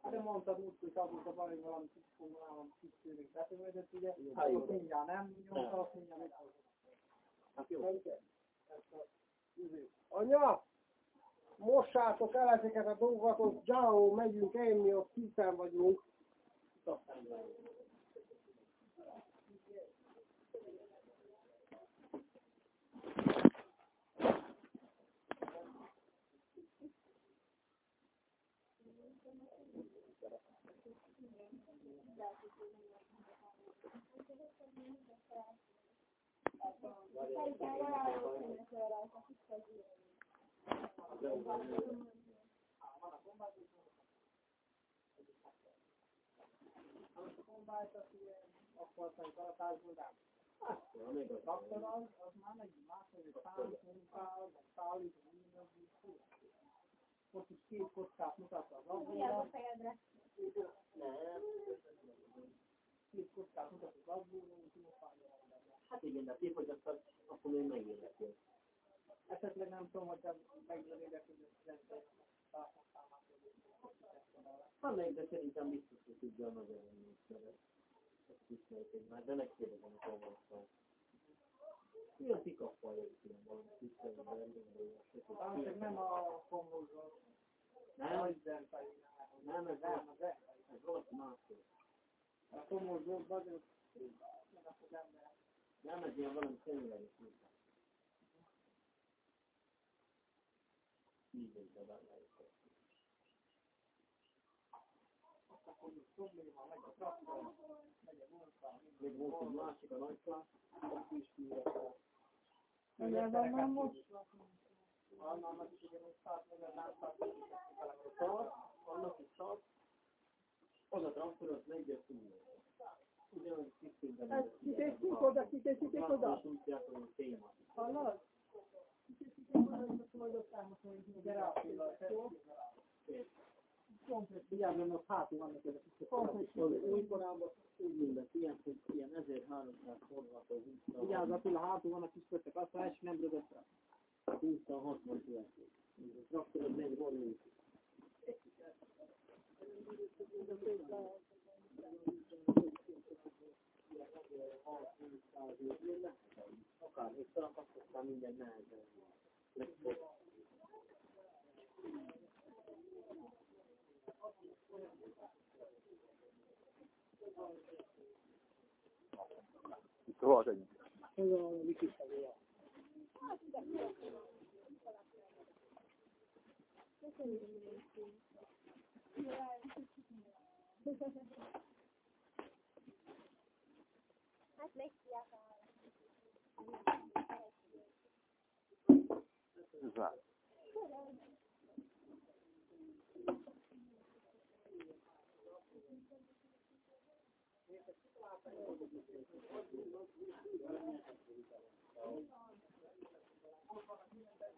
Hát de mondtad úgy, hogy azóta van, hogy valami kis formulában kis szőrünk betölődött, ugye? Hát. Akkor mindjárt nem, nyomta, azt mindjárt mit Hát jó. Anya! Mossátok el ezeket a dolgokat, Gyao, megyünk enni, ott kiten vagyunk. Aztán van. Akkor azt karatásból nem. Ja, még az. Akkor megint más, hogy a számít munkál, meg szállít, minden, ott is két kockát mutat az abból, Nem. két kockát mutat az abból, és munkálja benne. Hát igen, de hogy azt akkor még megélhető. Esetleg nem tudom, hogy megjelölnek, hogy ez Hát meg, de szerintem biztos, hogy tudja a magyar már, de megkérdezem, hogy hol van Mi a tikappal jött ilyen valami tisztelő? Talán csak nem a komózról. Nem, nem, ez Nem, az ez valaki másról. A meg azt az. Nem, ez ilyen valami munka. Így egy benne. Akkor probléma, megy a traktor, megy a munka. Még volt egy másik, a nagypár, ott is. Igen, de nem most. Annak is ugyanúgy szállt, meg a lámpát, Szar, annak is szar, az a traktor, az megy túl. Ugyanaz tisztében. Hát, kiteszik oda, kiteszik oda. És úgy járt, hogy téma. Hallod? Kiteszik oda, hogy majd ott elmondom, hogy gyere a pillanat, jó? Komplet, vigyázzon, ott hátul vannak ezek. Komplet, Újkorában úgy mindent, ilyen, hogy ilyen 1300 forgató húzta. vigyázz, Attila, hátul vannak kis kötek, azt és nem rögött rá. 20 60 születik. A traktorod megy valami. Akár vissza, aztán minden nehezen. Megfog. Itt volt egy. Ez a mi kis Hát megfiatal. üzlet. Dura, Nézd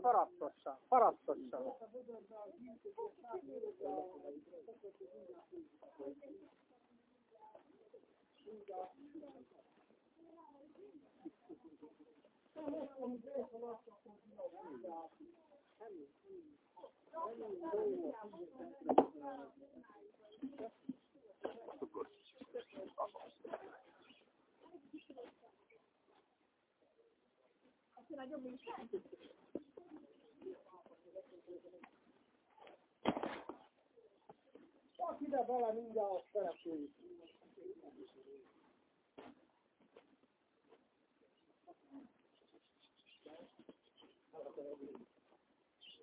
parasztosan, parasztosan. Csak ide bele mindjárt a szereplőit.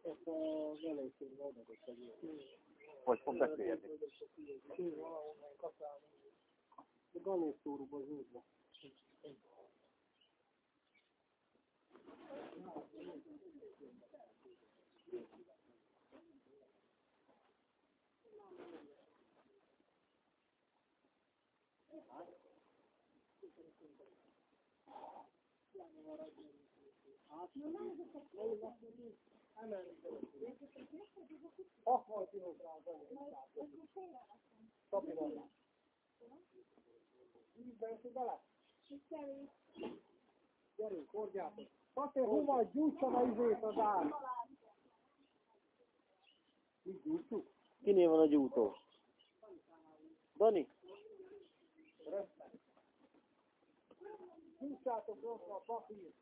Ezt az először adott egy Hogy fog beszélni? Én valahonnan kaszálni. A galésztóruba zúzva. Ahol kihozzám Kapival. Vízbe esik bele? Gyerünk, hordjátok. Pati, hova gyújtson a izét az át? Mit gyújtjuk? Kinél van a gyújtó? Dani? Gyújtsátok rossz a papírt.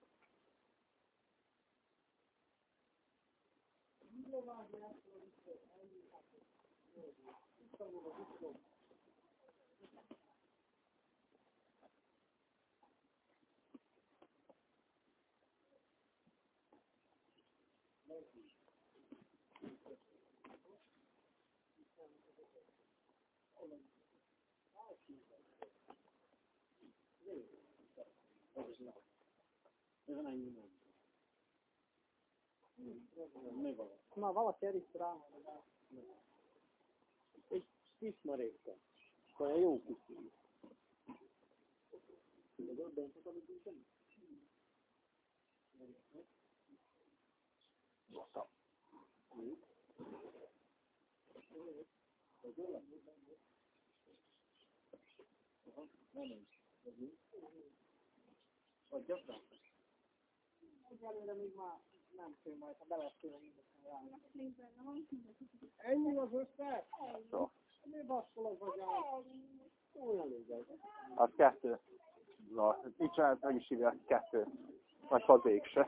Acum vala serii era... Deci știți mărește, că e eu cu știi. Le dau bine să-l ducem. Akarod gyújtani? Voltam. Egyelőre még már nem majd, ha. Ennyi az összes? Jó. Mi baszkolok vagy? Olyan Az kettő. Na, így csinált, meg is hívják kettő. Vagy hat végse.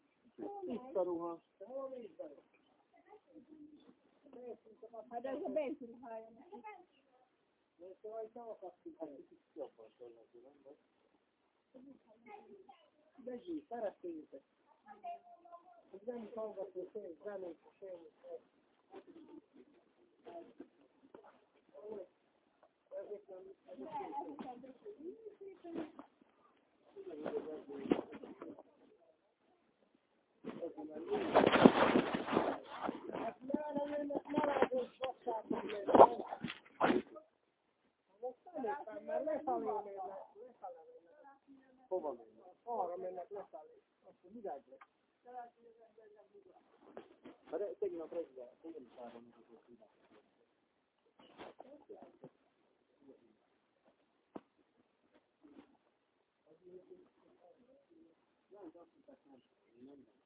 Ez. Ezek a hónap nem dolgozunk. A Dóra. Hol turbinok, Ja. minden megint is vagy. Portás tudjuk akkor. Ide fölöltöttünk, dolgozva várjuk. Hova? Tiszta ruha. Te hol nézd bele? Hát ez a benzinruhája. Mert szóval itt nem akarsz kicsit. Jobban tőle, nem? Megyi, szeretnétek. Ez nem hallgató szép zenét, semmi. Ezek nem, ezek Hát ne, nem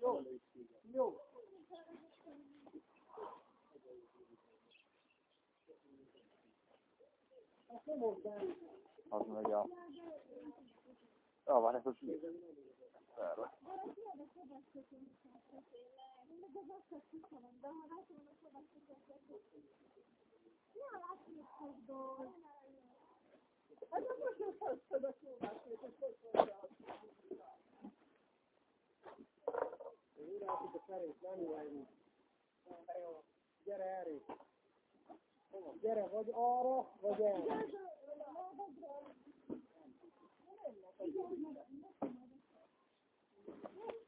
jönnek, ne vágos vasárnap lenni. Most nem éppen, mert lefelé mennek, lefelé mennek. Hova mennek? Arra mennek lefelé. Akkor virág lesz. Mert tegnap reggel, tegnap sáron mutatott ide. Most adta? Jó, jó. Azt nem mondtam. Az meg a... Ja, van ez az ír. Erre. Irányít a szerint, nem irányít. Jó. Gyere erre. Gyere, vagy arra, vagy erre. Tudok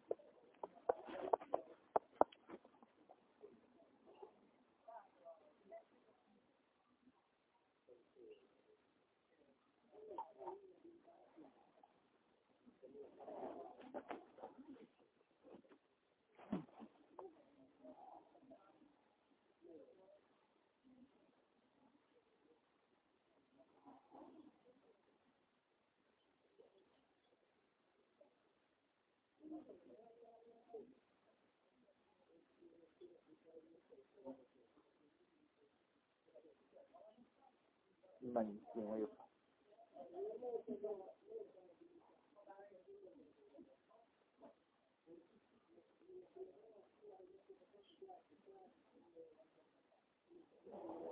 aztán így szépen. Hát 嗯。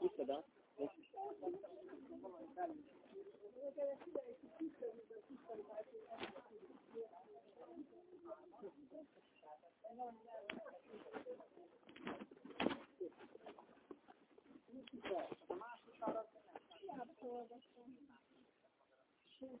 Micsoda? A másik 下坡的山路，是？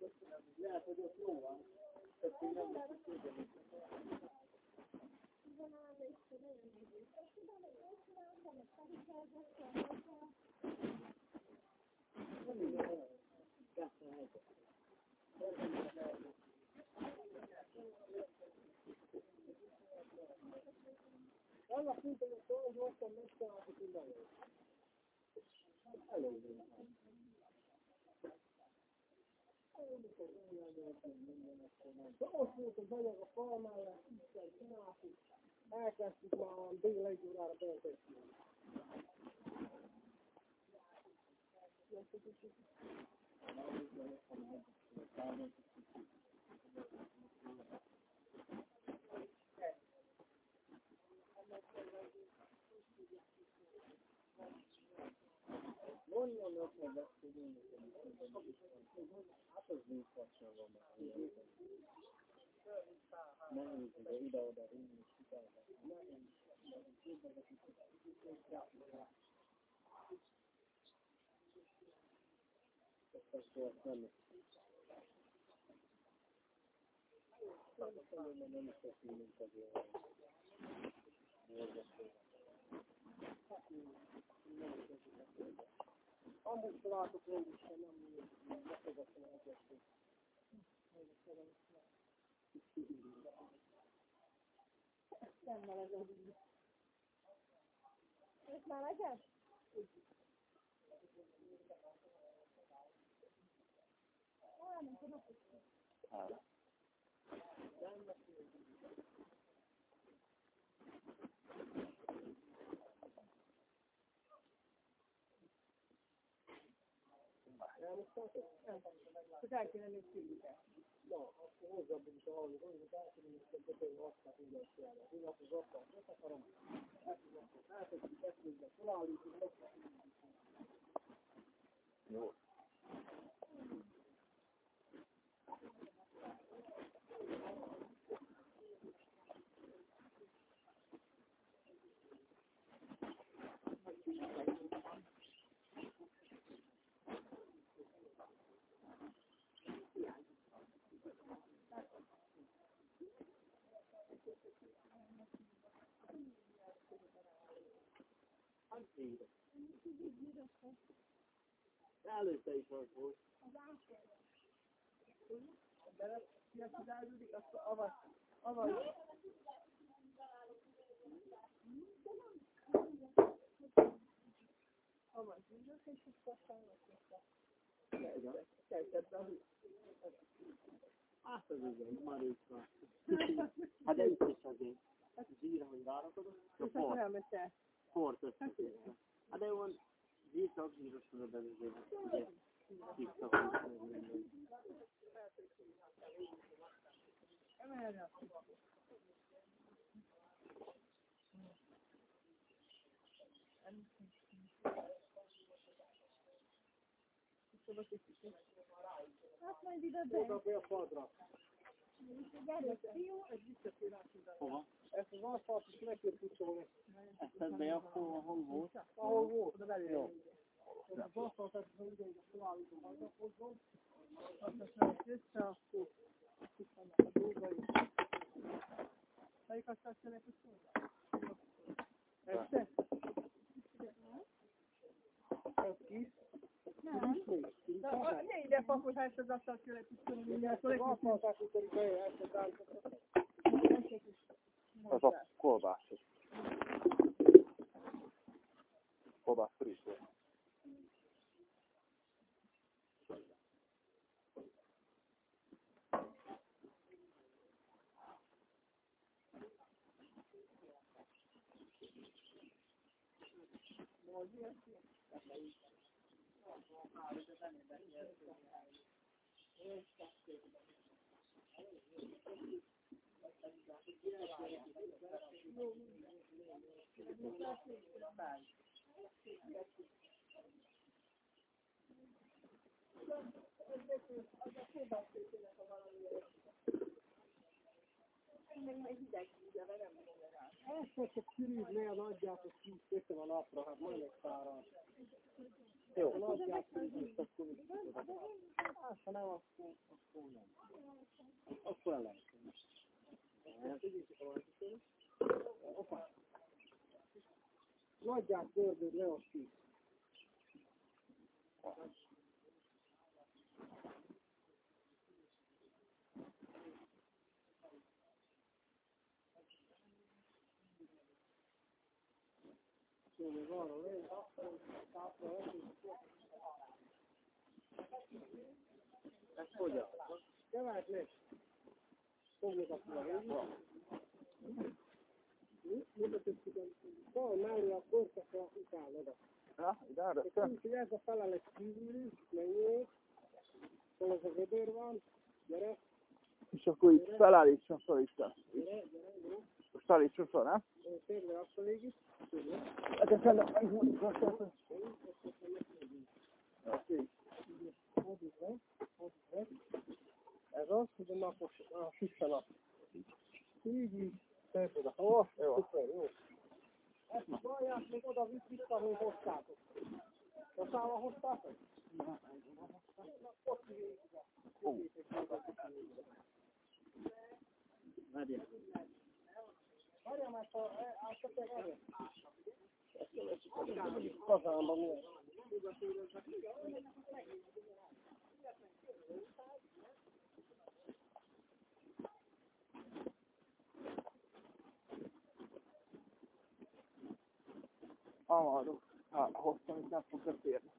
jött? Lehet, hogy ott jó van. Ezt én nem lesz tudni. Nem igen. Gászol helyzet. Annak mint, hogy a hogy ottan megtaláltuk, hogy nagyon. Elég jó. Most voltunk megyek a falmáját, tisztel csináltuk, elkezdtük már dél egy órára bevezetni. Mondom, hogy megveszünk Hát az már. Nem nem. Amúgy látok én is, nem megfogadtam egyesét. Nem meleged. És meleged? Olyan, mint a napos. Elmosztátok? Nem. Csak el kéne még. Na, akkor hozzabb, mint ahogy van, hogy hogy betölni azt, hogy azt jelent. Én azt az asztalt nem akarom. Ezt az asztalt eltesszük, ezt mindent felállítunk, azt Jó. Előtte is az volt. De nem, mi azt csinálódik, azt avasz, avasz. Avasz, mindaz, és aztán aztán Kezdett be a Hát az igen, már itt van. Hát de itt is azért. Zsíra, hogy várakodok. A És akkor port, elmette. port összetészve. Hát de van zsírtak, zsíros tudod előzőben. Ugye, tiszta Emelre a Ezt az aszfalt is meg kell pucolni. Ezt tedd be akkor, hol volt? Ahol volt. oda belőle. Jó. a basszal, tehát az ide ide felállítom, hajtakozzon, aztán fel össze, akkor tisztának a dolgai. Melyik aztán szeretik hozzá? Este? Ez kis? Nem. Ne ide ha ezt az a kolbász. Kolbász friss volt. Ezt csak le, adjátok ki, össze van napra, hát majd megszárad. सकते हो Opa. Nagy átkörbe le a szív. Jó, van, a lényeg, akkor a Ez hogyan? Kevált le. Fogjuk a fulaját. Van mellé a korszakra után oda. Ja, ide És rögtön. úgy, hogy ez a felelet kívül, menjék, hol az a gödör van, gyere, És akkor itt felállítson fel itt. gyere, gyere, gyere, Most állítson fel, nem? térd le azt a légit, térd le. Hát ez nem, ez úgy most ez. Oké. Hozzuk le, hozzuk le. Ez az, hogy a napos, a frisse nap. Így, így, tedd oda. Ó, Jó. szuper, jó. Ezt a balját még oda visz vissza, hogy hoztátok. Kaszállal hoztátok? Ott végig ide. Várjál. Várjál már, ha átadják erre. Kazánban mi? Amarok. Ha hoztam, itt nem fog beférni.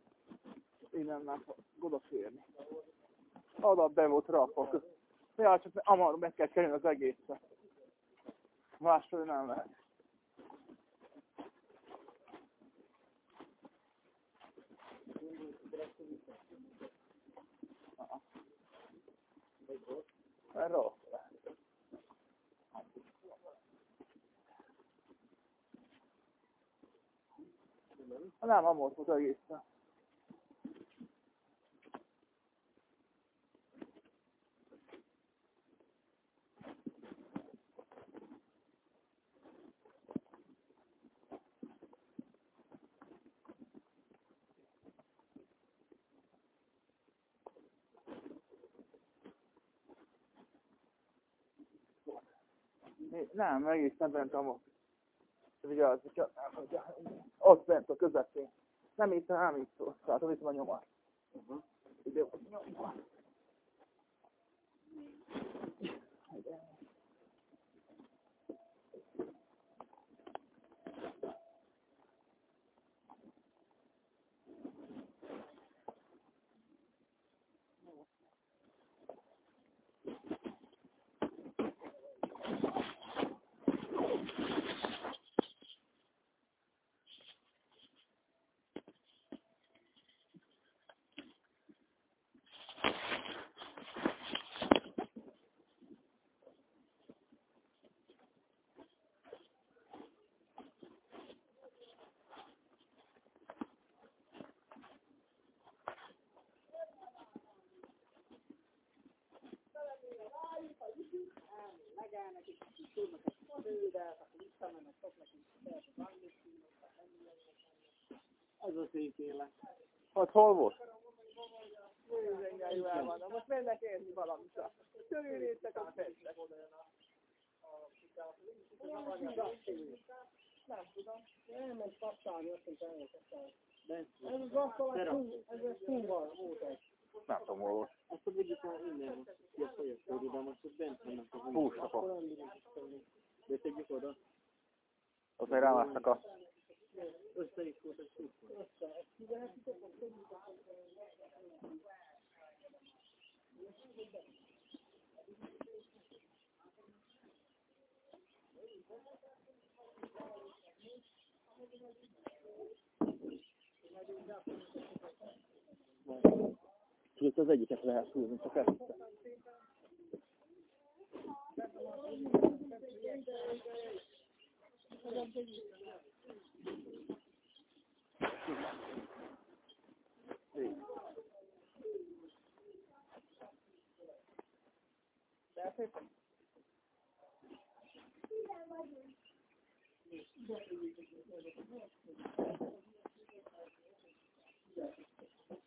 Innen nem fog odaférni. Oda be volt rakva. Ja, csak amarok meg kell kerülni az egészet. Másfél nem lehet. Aha. Ez rossz lehet. Nem, amort Nem, egészen bent amott. Vigyázz, ott bent a közepén. Nem itt, nem itt szó. Tehát itt van nyoma. Ide van nyoma. Az a szép élet. Hát hol volt? Nőzengelyűvel van. Most mennek érni valamit. Körülnéztek, a tettek. Nem tudom. Elment passzálni, azt mondta, elment Ez az asztal, ez a színval volt egy. Nem tudom, hol volt. Azt a budget a innen, ki a de most ott bent vannak a Húsnapok. De tegyük oda. Ott még rámásztak a... Össze is volt egy szúr. Itt az egyiket lehet húzni, csak ezt. Ott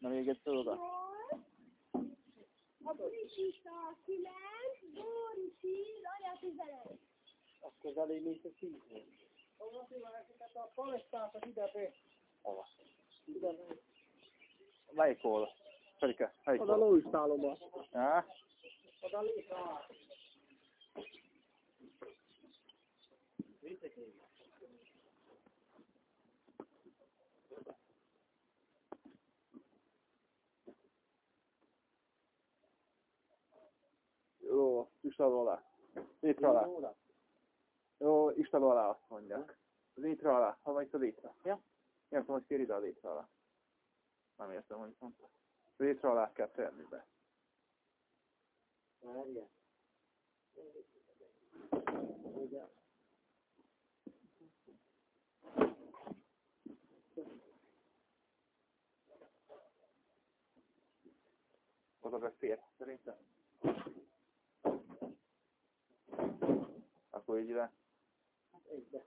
Na még egyszer oda. Krisista 9, Dóri 10, Anya 11. Akkor elég nincs a szívni. Hova szívják a palesztákat ide be? Ide be. Melyik hol? Felike, melyik Oda hol? lóistálomba. Á? Oda létrá. Jó, István alá. Létre alá. Jó, István alá azt mondják. Létre alá. Ha itt a létre? Ja? Nem tudom, hogy kér ide a létre alá. Nem értem, hogy mondta. Létre alá kell tenni be. Várjál. Oda beszél, szerintem. Akkor így ide. Egybe.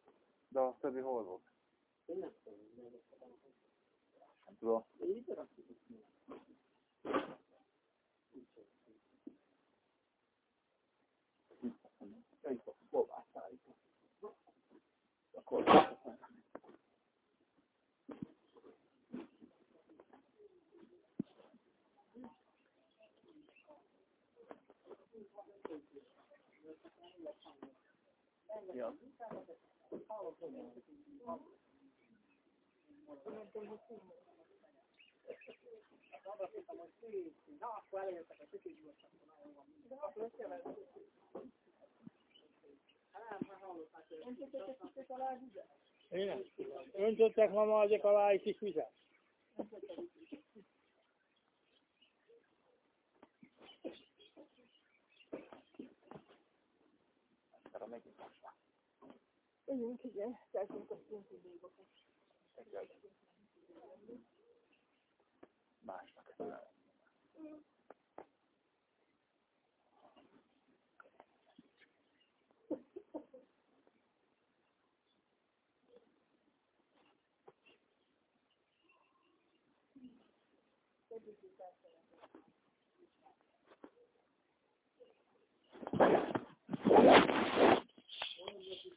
De a többi hol volt? Én nem tudom, nem tudom. Ide rakjuk. Itt a kolbászál itt. A kolbászál. Ja. Na, akkor eljöttek a tükörgyújtsak, nagyon van. Öntöttek kicsit alá a vizet? Én nem tudom. Öntöttek ma mazsek alá egy kis vizet? Most már. Üljünk, igen, kezdjünk a szintűvégokat. Másnak.